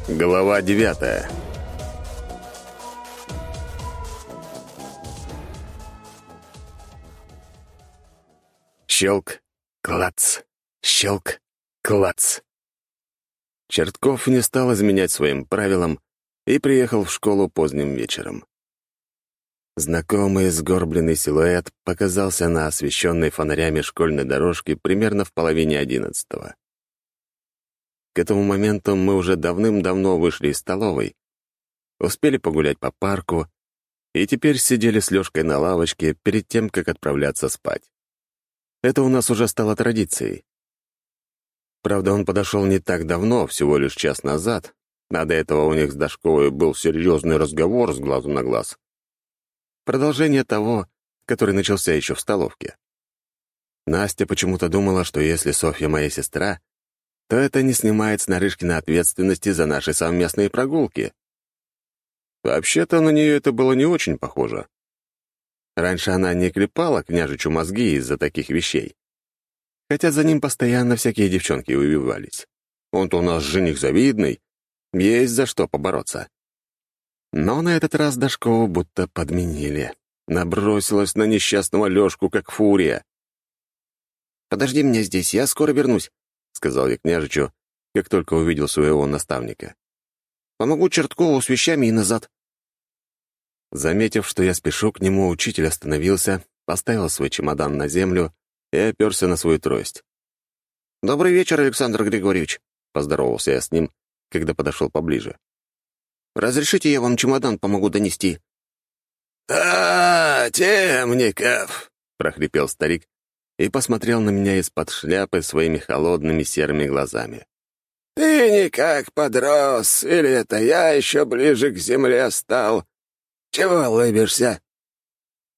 Глава девятая Щелк, клац, щелк, клац. Чертков не стал изменять своим правилам и приехал в школу поздним вечером. Знакомый сгорбленный силуэт показался на освещенной фонарями школьной дорожке примерно в половине одиннадцатого. К этому моменту мы уже давным-давно вышли из столовой, успели погулять по парку и теперь сидели с Лёшкой на лавочке перед тем, как отправляться спать. Это у нас уже стало традицией. Правда, он подошел не так давно, всего лишь час назад, а до этого у них с Дашковой был серьезный разговор с глазу на глаз. Продолжение того, который начался еще в столовке. Настя почему-то думала, что если Софья моя сестра, то это не снимает с Нарышкина ответственности за наши совместные прогулки. Вообще-то на нее это было не очень похоже. Раньше она не клепала княжичу мозги из-за таких вещей. Хотя за ним постоянно всякие девчонки увивались. Он-то у нас жених завидный, есть за что побороться. Но на этот раз Дашкову будто подменили. Набросилась на несчастного Лёшку, как фурия. «Подожди меня здесь, я скоро вернусь», — сказал я княжичу, как только увидел своего наставника. «Помогу Черткову с вещами и назад». Заметив, что я спешу к нему, учитель остановился, поставил свой чемодан на землю и оперся на свою трость. «Добрый вечер, Александр Григорьевич», — поздоровался я с ним, когда подошел поближе. «Разрешите, я вам чемодан помогу донести?» «А, темников!» — прохрипел старик и посмотрел на меня из-под шляпы своими холодными серыми глазами. «Ты никак подрос, или это я еще ближе к земле стал? Чего улыбишься?»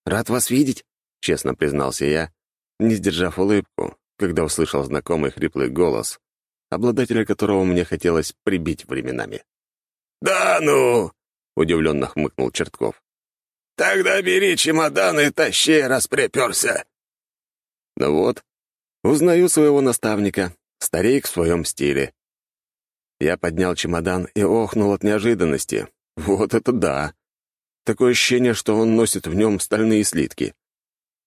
«Рад вас видеть», — честно признался я, не сдержав улыбку, когда услышал знакомый хриплый голос, обладателя которого мне хотелось прибить временами. «Да ну!» — удивленно хмыкнул Чертков. «Тогда бери чемодан и тащи, раз приперся!» Ну вот, узнаю своего наставника, старик в своем стиле. Я поднял чемодан и охнул от неожиданности. Вот это да! Такое ощущение, что он носит в нем стальные слитки.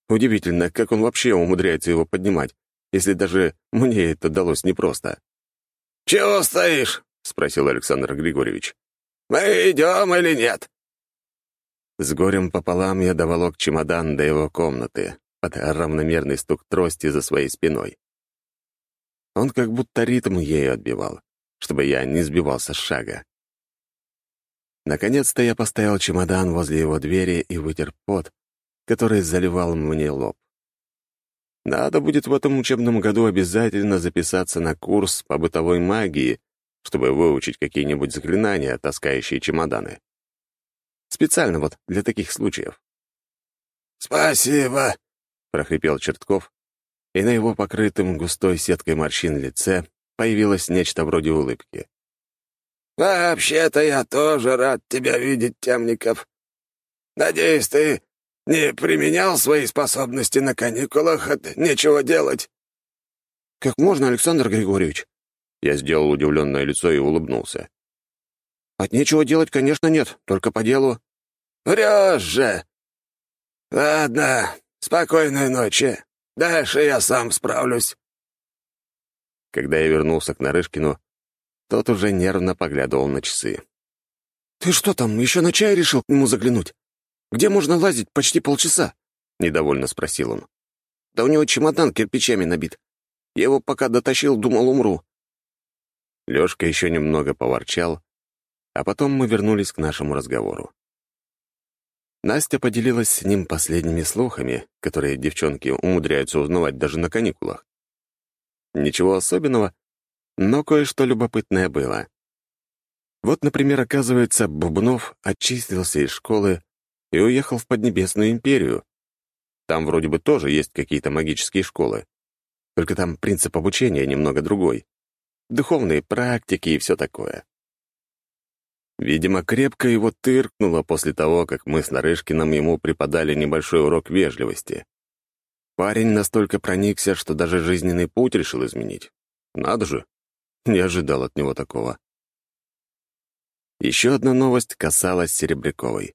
Удивительно, как он вообще умудряется его поднимать, если даже мне это далось непросто. «Чего стоишь?» — спросил Александр Григорьевич. «Мы идем или нет?» С горем пополам я доволок чемодан до его комнаты, под равномерный стук трости за своей спиной. Он как будто ритм ею отбивал, чтобы я не сбивался с шага. Наконец-то я поставил чемодан возле его двери и вытер пот, который заливал мне лоб. Надо будет в этом учебном году обязательно записаться на курс по бытовой магии, чтобы выучить какие-нибудь заклинания, таскающие чемоданы. Специально вот для таких случаев. «Спасибо», — прохрипел Чертков, и на его покрытом густой сеткой морщин лице появилось нечто вроде улыбки. «Вообще-то я тоже рад тебя видеть, Темников. Надеюсь, ты не применял свои способности на каникулах от нечего делать?» «Как можно, Александр Григорьевич?» Я сделал удивленное лицо и улыбнулся. «От нечего делать, конечно, нет, только по делу». «Врешь же!» «Ладно, спокойной ночи. Дальше я сам справлюсь». Когда я вернулся к Нарышкину, тот уже нервно поглядывал на часы. «Ты что там, еще на чай решил к нему заглянуть? Где можно лазить почти полчаса?» — недовольно спросил он. «Да у него чемодан кирпичами набит. Я его пока дотащил, думал, умру». Лёшка еще немного поворчал, а потом мы вернулись к нашему разговору. Настя поделилась с ним последними слухами, которые девчонки умудряются узнавать даже на каникулах. Ничего особенного, но кое-что любопытное было. Вот, например, оказывается, Бубнов отчислился из школы и уехал в Поднебесную империю. Там вроде бы тоже есть какие-то магические школы. Только там принцип обучения немного другой. Духовные практики и все такое. Видимо, крепко его тыркнуло после того, как мы с Нарышкиным ему преподали небольшой урок вежливости. Парень настолько проникся, что даже жизненный путь решил изменить. Надо же, не ожидал от него такого. Еще одна новость касалась Серебряковой.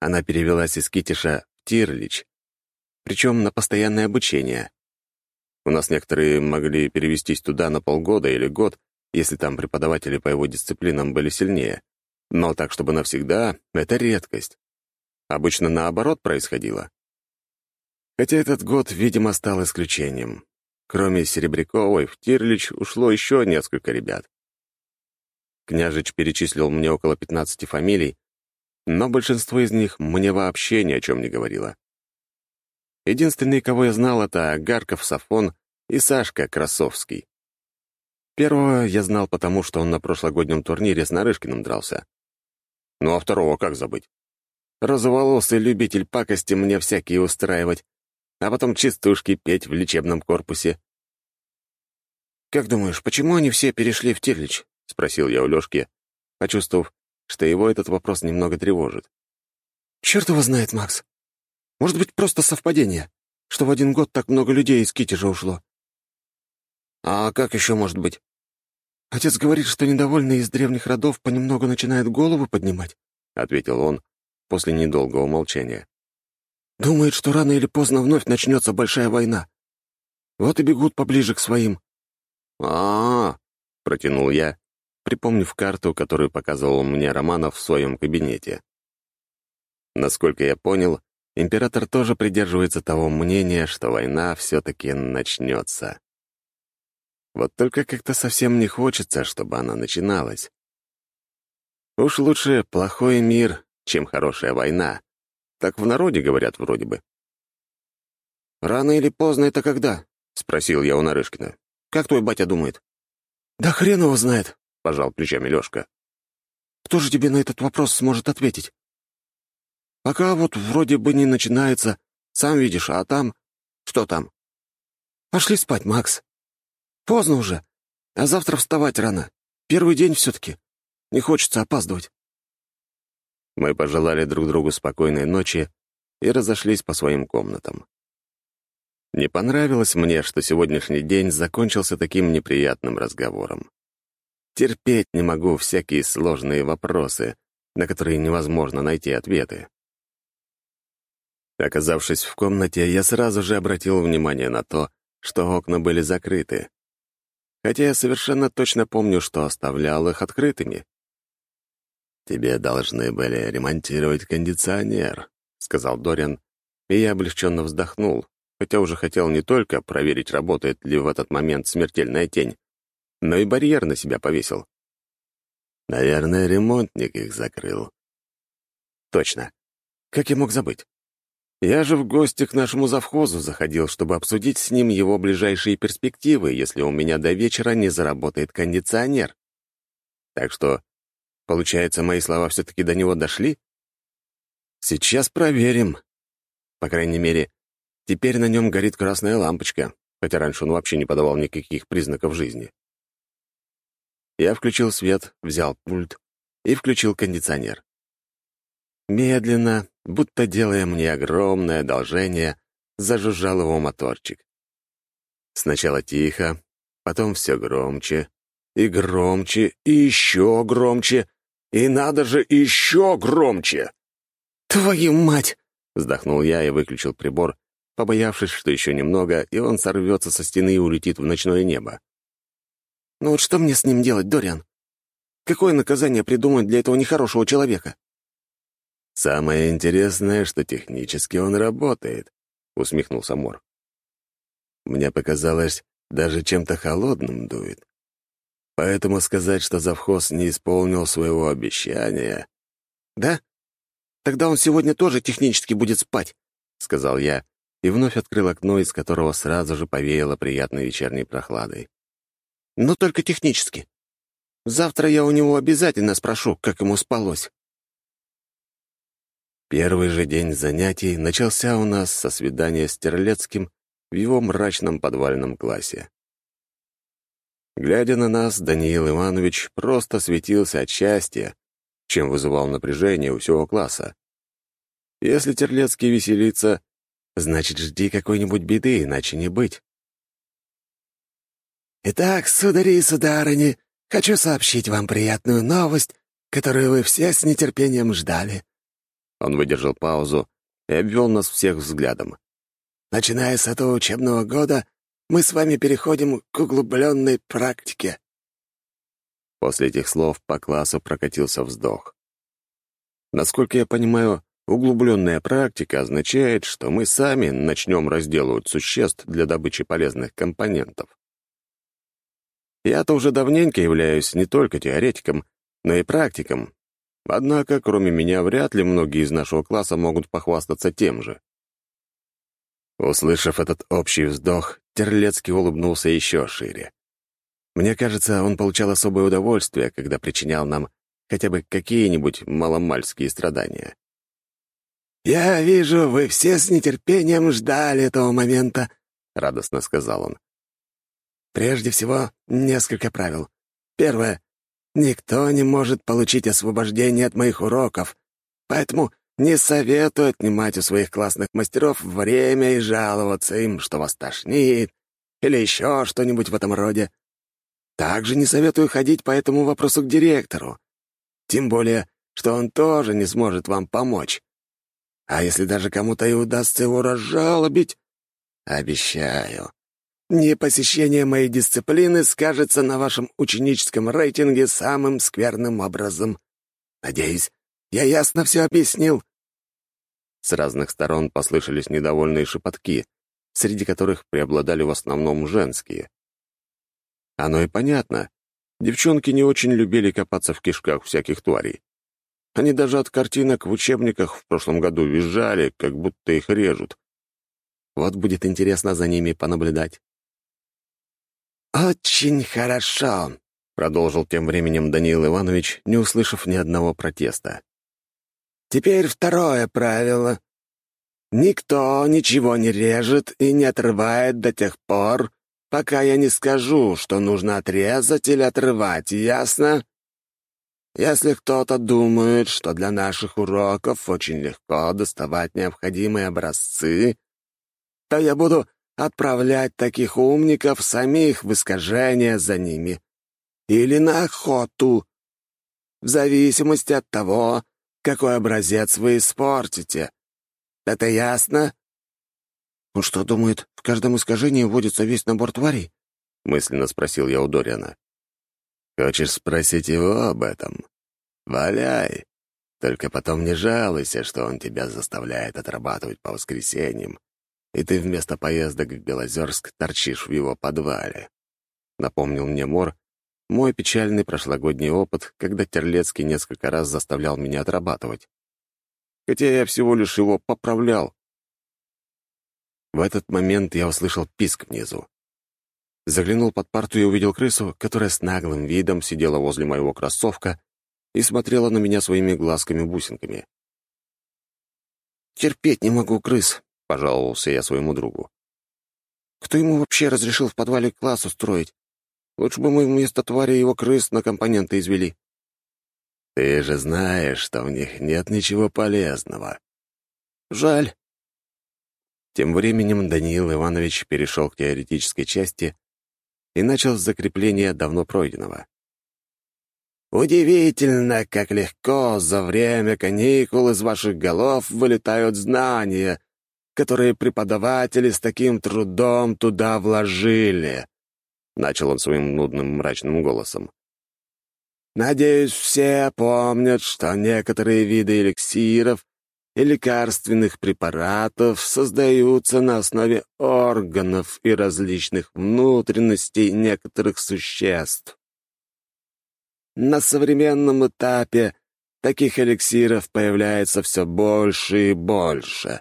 Она перевелась из Китиша в Тирлич, причем на постоянное обучение. У нас некоторые могли перевестись туда на полгода или год, если там преподаватели по его дисциплинам были сильнее. Но так, чтобы навсегда, это редкость. Обычно наоборот происходило. Хотя этот год, видимо, стал исключением. Кроме Серебряковой, в Тирлич ушло еще несколько ребят. Княжич перечислил мне около 15 фамилий, но большинство из них мне вообще ни о чем не говорило. Единственный, кого я знал, это Гарков Сафон и Сашка Красовский. Первого я знал потому, что он на прошлогоднем турнире с Нарышкиным дрался. Ну а второго как забыть? Розоволосый любитель пакости мне всякие устраивать, а потом частушки петь в лечебном корпусе. «Как думаешь, почему они все перешли в Терлич?» — спросил я у Лёшки, почувствовав, что его этот вопрос немного тревожит. «Черт его знает, Макс. Может быть, просто совпадение, что в один год так много людей из Китежа ушло. А как еще может быть? Отец говорит, что недовольные из древних родов понемногу начинают голову поднимать, — ответил он после недолгого молчания. Думает, что рано или поздно вновь начнется большая война. Вот и бегут поближе к своим. а, -а, -а протянул я, припомнив карту, которую показывал мне Романов в своем кабинете. Насколько я понял, император тоже придерживается того мнения, что война все-таки начнется. Вот только как-то совсем не хочется, чтобы она начиналась. Уж лучше плохой мир, чем хорошая война. Так в народе говорят вроде бы. «Рано или поздно это когда?» — спросил я у Нарышкина. «Как твой батя думает?» «Да хрен его знает», — пожал плечами Лёшка. «Кто же тебе на этот вопрос сможет ответить? Пока вот вроде бы не начинается, сам видишь, а там... Что там? Пошли спать, Макс. Поздно уже, а завтра вставать рано. Первый день все-таки. Не хочется опаздывать». Мы пожелали друг другу спокойной ночи и разошлись по своим комнатам. Не понравилось мне, что сегодняшний день закончился таким неприятным разговором. Терпеть не могу всякие сложные вопросы, на которые невозможно найти ответы. Оказавшись в комнате, я сразу же обратил внимание на то, что окна были закрыты. Хотя я совершенно точно помню, что оставлял их открытыми. «Тебе должны были ремонтировать кондиционер», — сказал Дориан, и я облегченно вздохнул, хотя уже хотел не только проверить, работает ли в этот момент смертельная тень, но и барьер на себя повесил. Наверное, ремонтник их закрыл. Точно. Как я мог забыть? Я же в гости к нашему завхозу заходил, чтобы обсудить с ним его ближайшие перспективы, если у меня до вечера не заработает кондиционер. Так что, получается, мои слова все-таки до него дошли? Сейчас проверим. По крайней мере, теперь на нем горит красная лампочка, хотя раньше он вообще не подавал никаких признаков жизни. Я включил свет, взял пульт и включил кондиционер. Медленно, будто делая мне огромное одолжение, зажужжал его моторчик. Сначала тихо, потом все громче, и громче, и еще громче, и надо же еще громче. «Твою мать!» — вздохнул я и выключил прибор, побоявшись, что еще немного, и он сорвется со стены и улетит в ночное небо. Ну вот что мне с ним делать, Дориан? Какое наказание придумать для этого нехорошего человека? Самое интересное, что технически он работает, усмехнулся Мор. Мне показалось, даже чем-то холодным дует. Поэтому сказать, что завхоз не исполнил своего обещания... «Да? Тогда он сегодня тоже технически будет спать», — сказал я и вновь открыл окно, из которого сразу же повеяло приятной вечерней прохладой но только технически. Завтра я у него обязательно спрошу, как ему спалось. Первый же день занятий начался у нас со свидания с Терлецким в его мрачном подвальном классе. Глядя на нас, Даниил Иванович просто светился от счастья, чем вызывал напряжение у всего класса. Если Терлецкий веселится, значит, жди какой-нибудь беды, иначе не быть. «Итак, судари и сударыни, хочу сообщить вам приятную новость, которую вы все с нетерпением ждали». Он выдержал паузу и обвел нас всех взглядом. «Начиная с этого учебного года, мы с вами переходим к углубленной практике». После этих слов по классу прокатился вздох. Насколько я понимаю, углубленная практика означает, что мы сами начнем разделывать существ для добычи полезных компонентов. Я-то уже давненько являюсь не только теоретиком, но и практиком. Однако, кроме меня, вряд ли многие из нашего класса могут похвастаться тем же. Услышав этот общий вздох, Терлецкий улыбнулся еще шире. Мне кажется, он получал особое удовольствие, когда причинял нам хотя бы какие-нибудь маломальские страдания. «Я вижу, вы все с нетерпением ждали этого момента», — радостно сказал он. «Прежде всего, несколько правил. Первое. Никто не может получить освобождение от моих уроков, поэтому не советую отнимать у своих классных мастеров время и жаловаться им, что вас тошнит, или еще что-нибудь в этом роде. Также не советую ходить по этому вопросу к директору. Тем более, что он тоже не сможет вам помочь. А если даже кому-то и удастся его разжалобить, обещаю, непосещение моей дисциплины скажется на вашем ученическом рейтинге самым скверным образом. Надеюсь, я ясно все объяснил. С разных сторон послышались недовольные шепотки, среди которых преобладали в основном женские. Оно и понятно. Девчонки не очень любили копаться в кишках всяких тварей. Они даже от картинок в учебниках в прошлом году визжали, как будто их режут. Вот будет интересно за ними понаблюдать. «Очень хорошо», — продолжил тем временем Даниил Иванович, не услышав ни одного протеста. «Теперь второе правило. Никто ничего не режет и не отрывает до тех пор, пока я не скажу, что нужно отрезать или отрывать, ясно? Если кто-то думает, что для наших уроков очень легко доставать необходимые образцы, то я буду отправлять таких умников самих в искажения за ними или на охоту, в зависимости от того, какой образец вы испортите. Это ясно? «Он что, думает, в каждом искажении вводится весь набор тварей?» — мысленно спросил я у Дориана. «Хочешь спросить его об этом? Валяй. Только потом не жалуйся, что он тебя заставляет отрабатывать по воскресеньям, и ты вместо поездок в Белозерск торчишь в его подвале», — напомнил мне Мор, мой печальный прошлогодний опыт, когда Терлецкий несколько раз заставлял меня отрабатывать. Хотя я всего лишь его поправлял, в этот момент я услышал писк внизу. Заглянул под парту и увидел крысу, которая с наглым видом сидела возле моего кроссовка и смотрела на меня своими глазками-бусинками. «Терпеть не могу крыс», — пожаловался я своему другу. «Кто ему вообще разрешил в подвале класс устроить? Лучше бы мы вместо твари его крыс на компоненты извели». «Ты же знаешь, что в них нет ничего полезного». «Жаль. Тем временем Даниил Иванович перешел к теоретической части и начал с закрепления давно пройденного. «Удивительно, как легко за время каникул из ваших голов вылетают знания, которые преподаватели с таким трудом туда вложили», — начал он своим нудным мрачным голосом. «Надеюсь, все помнят, что некоторые виды эликсиров и лекарственных препаратов создаются на основе органов и различных внутренностей некоторых существ. На современном этапе таких эликсиров появляется все больше и больше.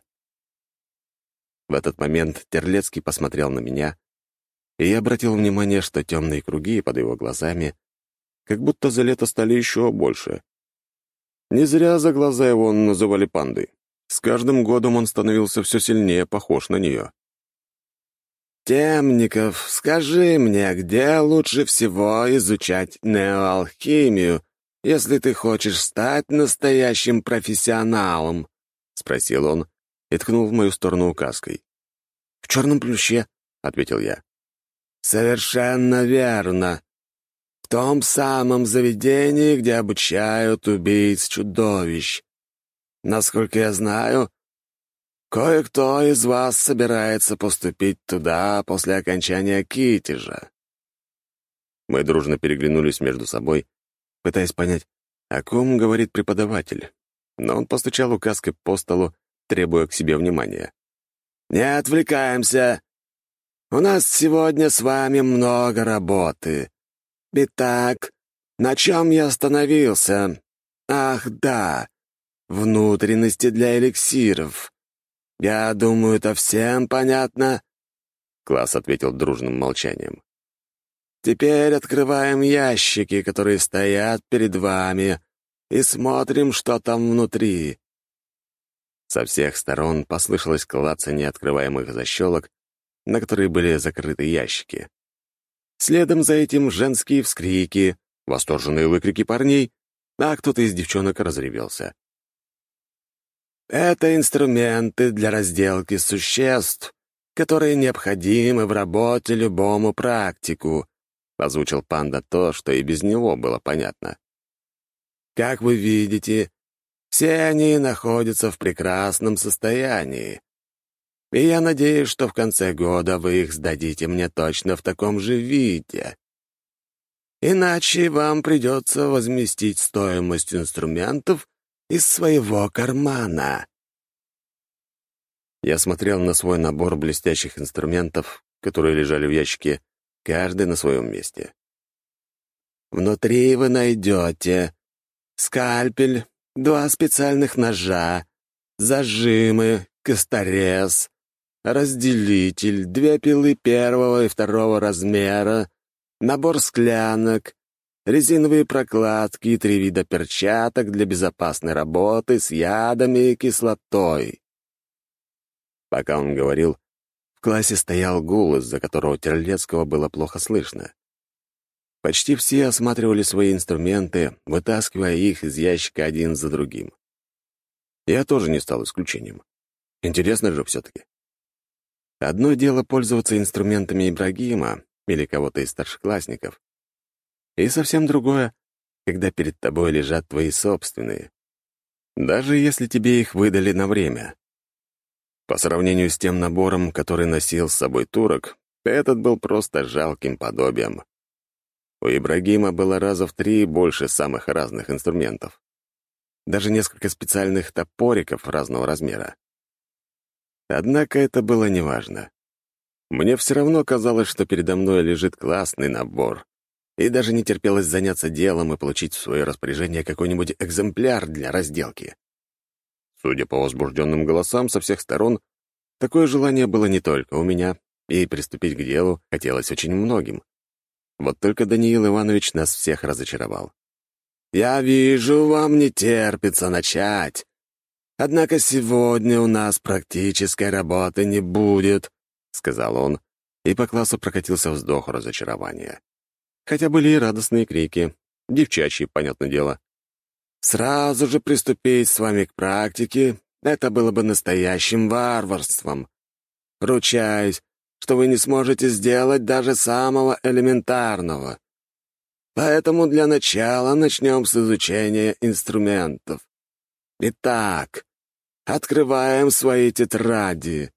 В этот момент Терлецкий посмотрел на меня, и я обратил внимание, что темные круги под его глазами как будто за лето стали еще больше. Не зря за глаза его называли пандой. С каждым годом он становился все сильнее похож на нее. «Темников, скажи мне, где лучше всего изучать неоалхимию, если ты хочешь стать настоящим профессионалом?» — спросил он и ткнул в мою сторону указкой. «В черном плюще», — ответил я. «Совершенно верно том самом заведении, где обучают убийц чудовищ. Насколько я знаю, кое-кто из вас собирается поступить туда после окончания китежа». Мы дружно переглянулись между собой, пытаясь понять, о ком говорит преподаватель. Но он постучал указкой по столу, требуя к себе внимания. «Не отвлекаемся. У нас сегодня с вами много работы. Итак, на чем я остановился? Ах, да, внутренности для эликсиров. Я думаю, это всем понятно?» Класс ответил дружным молчанием. «Теперь открываем ящики, которые стоят перед вами, и смотрим, что там внутри». Со всех сторон послышалось клацание открываемых защелок, на которые были закрыты ящики. Следом за этим женские вскрики, восторженные выкрики парней, а кто-то из девчонок разревелся. «Это инструменты для разделки существ, которые необходимы в работе любому практику», озвучил панда то, что и без него было понятно. «Как вы видите, все они находятся в прекрасном состоянии. И я надеюсь, что в конце года вы их сдадите мне точно в таком же виде. Иначе вам придется возместить стоимость инструментов из своего кармана. Я смотрел на свой набор блестящих инструментов, которые лежали в ящике, каждый на своем месте. Внутри вы найдете скальпель, два специальных ножа, зажимы, косторез, разделитель, две пилы первого и второго размера, набор склянок, резиновые прокладки и три вида перчаток для безопасной работы с ядами и кислотой. Пока он говорил, в классе стоял гул, из-за которого Терлецкого было плохо слышно. Почти все осматривали свои инструменты, вытаскивая их из ящика один за другим. Я тоже не стал исключением. Интересно же все-таки. Одно дело пользоваться инструментами Ибрагима или кого-то из старшеклассников, и совсем другое, когда перед тобой лежат твои собственные, даже если тебе их выдали на время. По сравнению с тем набором, который носил с собой турок, этот был просто жалким подобием. У Ибрагима было раза в три больше самых разных инструментов. Даже несколько специальных топориков разного размера. Однако это было неважно. Мне все равно казалось, что передо мной лежит классный набор, и даже не терпелось заняться делом и получить в свое распоряжение какой-нибудь экземпляр для разделки. Судя по возбужденным голосам со всех сторон, такое желание было не только у меня, и приступить к делу хотелось очень многим. Вот только Даниил Иванович нас всех разочаровал. «Я вижу, вам не терпится начать. Однако сегодня у нас практической работы не будет», — сказал он, и по классу прокатился вздох разочарования. Хотя были и радостные крики, девчачьи, понятное дело. «Сразу же приступить с вами к практике — это было бы настоящим варварством. Ручаюсь, что вы не сможете сделать даже самого элементарного. Поэтому для начала начнем с изучения инструментов. Итак, Открываем свои тетради.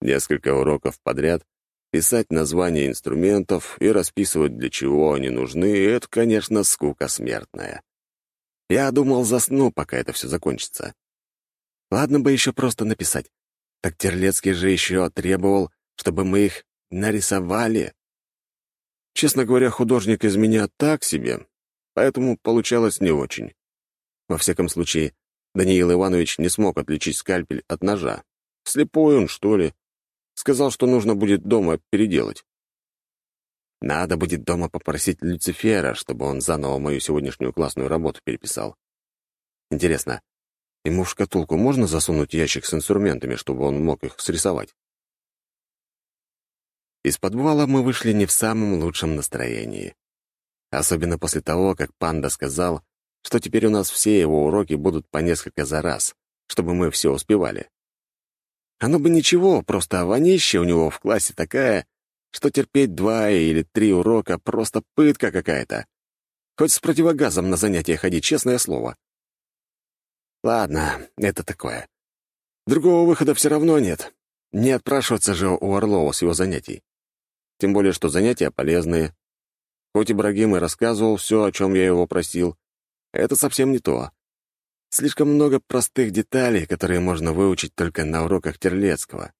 Несколько уроков подряд писать названия инструментов и расписывать, для чего они нужны, это, конечно, скука смертная. Я думал, засну, пока это все закончится. Ладно бы еще просто написать. Так Терлецкий же еще требовал, чтобы мы их нарисовали. Честно говоря, художник из меня так себе, поэтому получалось не очень. Во всяком случае, Даниил Иванович не смог отличить скальпель от ножа. Слепой он, что ли? Сказал, что нужно будет дома переделать. Надо будет дома попросить Люцифера, чтобы он заново мою сегодняшнюю классную работу переписал. Интересно, ему в шкатулку можно засунуть ящик с инструментами, чтобы он мог их срисовать? Из подвала мы вышли не в самом лучшем настроении. Особенно после того, как панда сказал, что теперь у нас все его уроки будут по несколько за раз, чтобы мы все успевали. Оно бы ничего, просто вонища у него в классе такая, что терпеть два или три урока — просто пытка какая-то. Хоть с противогазом на занятия ходить, честное слово. Ладно, это такое. Другого выхода все равно нет. Не отпрашиваться же у Орлова с его занятий. Тем более, что занятия полезные. Хоть Ибрагим и рассказывал все, о чем я его просил, это совсем не то. Слишком много простых деталей, которые можно выучить только на уроках Терлецкого.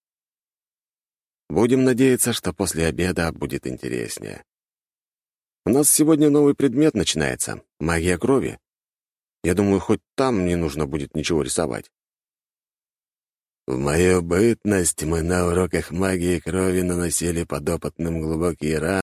Будем надеяться, что после обеда будет интереснее. У нас сегодня новый предмет начинается — магия крови. Я думаю, хоть там не нужно будет ничего рисовать. В мою бытность мы на уроках магии крови наносили подопытным глубокие раны,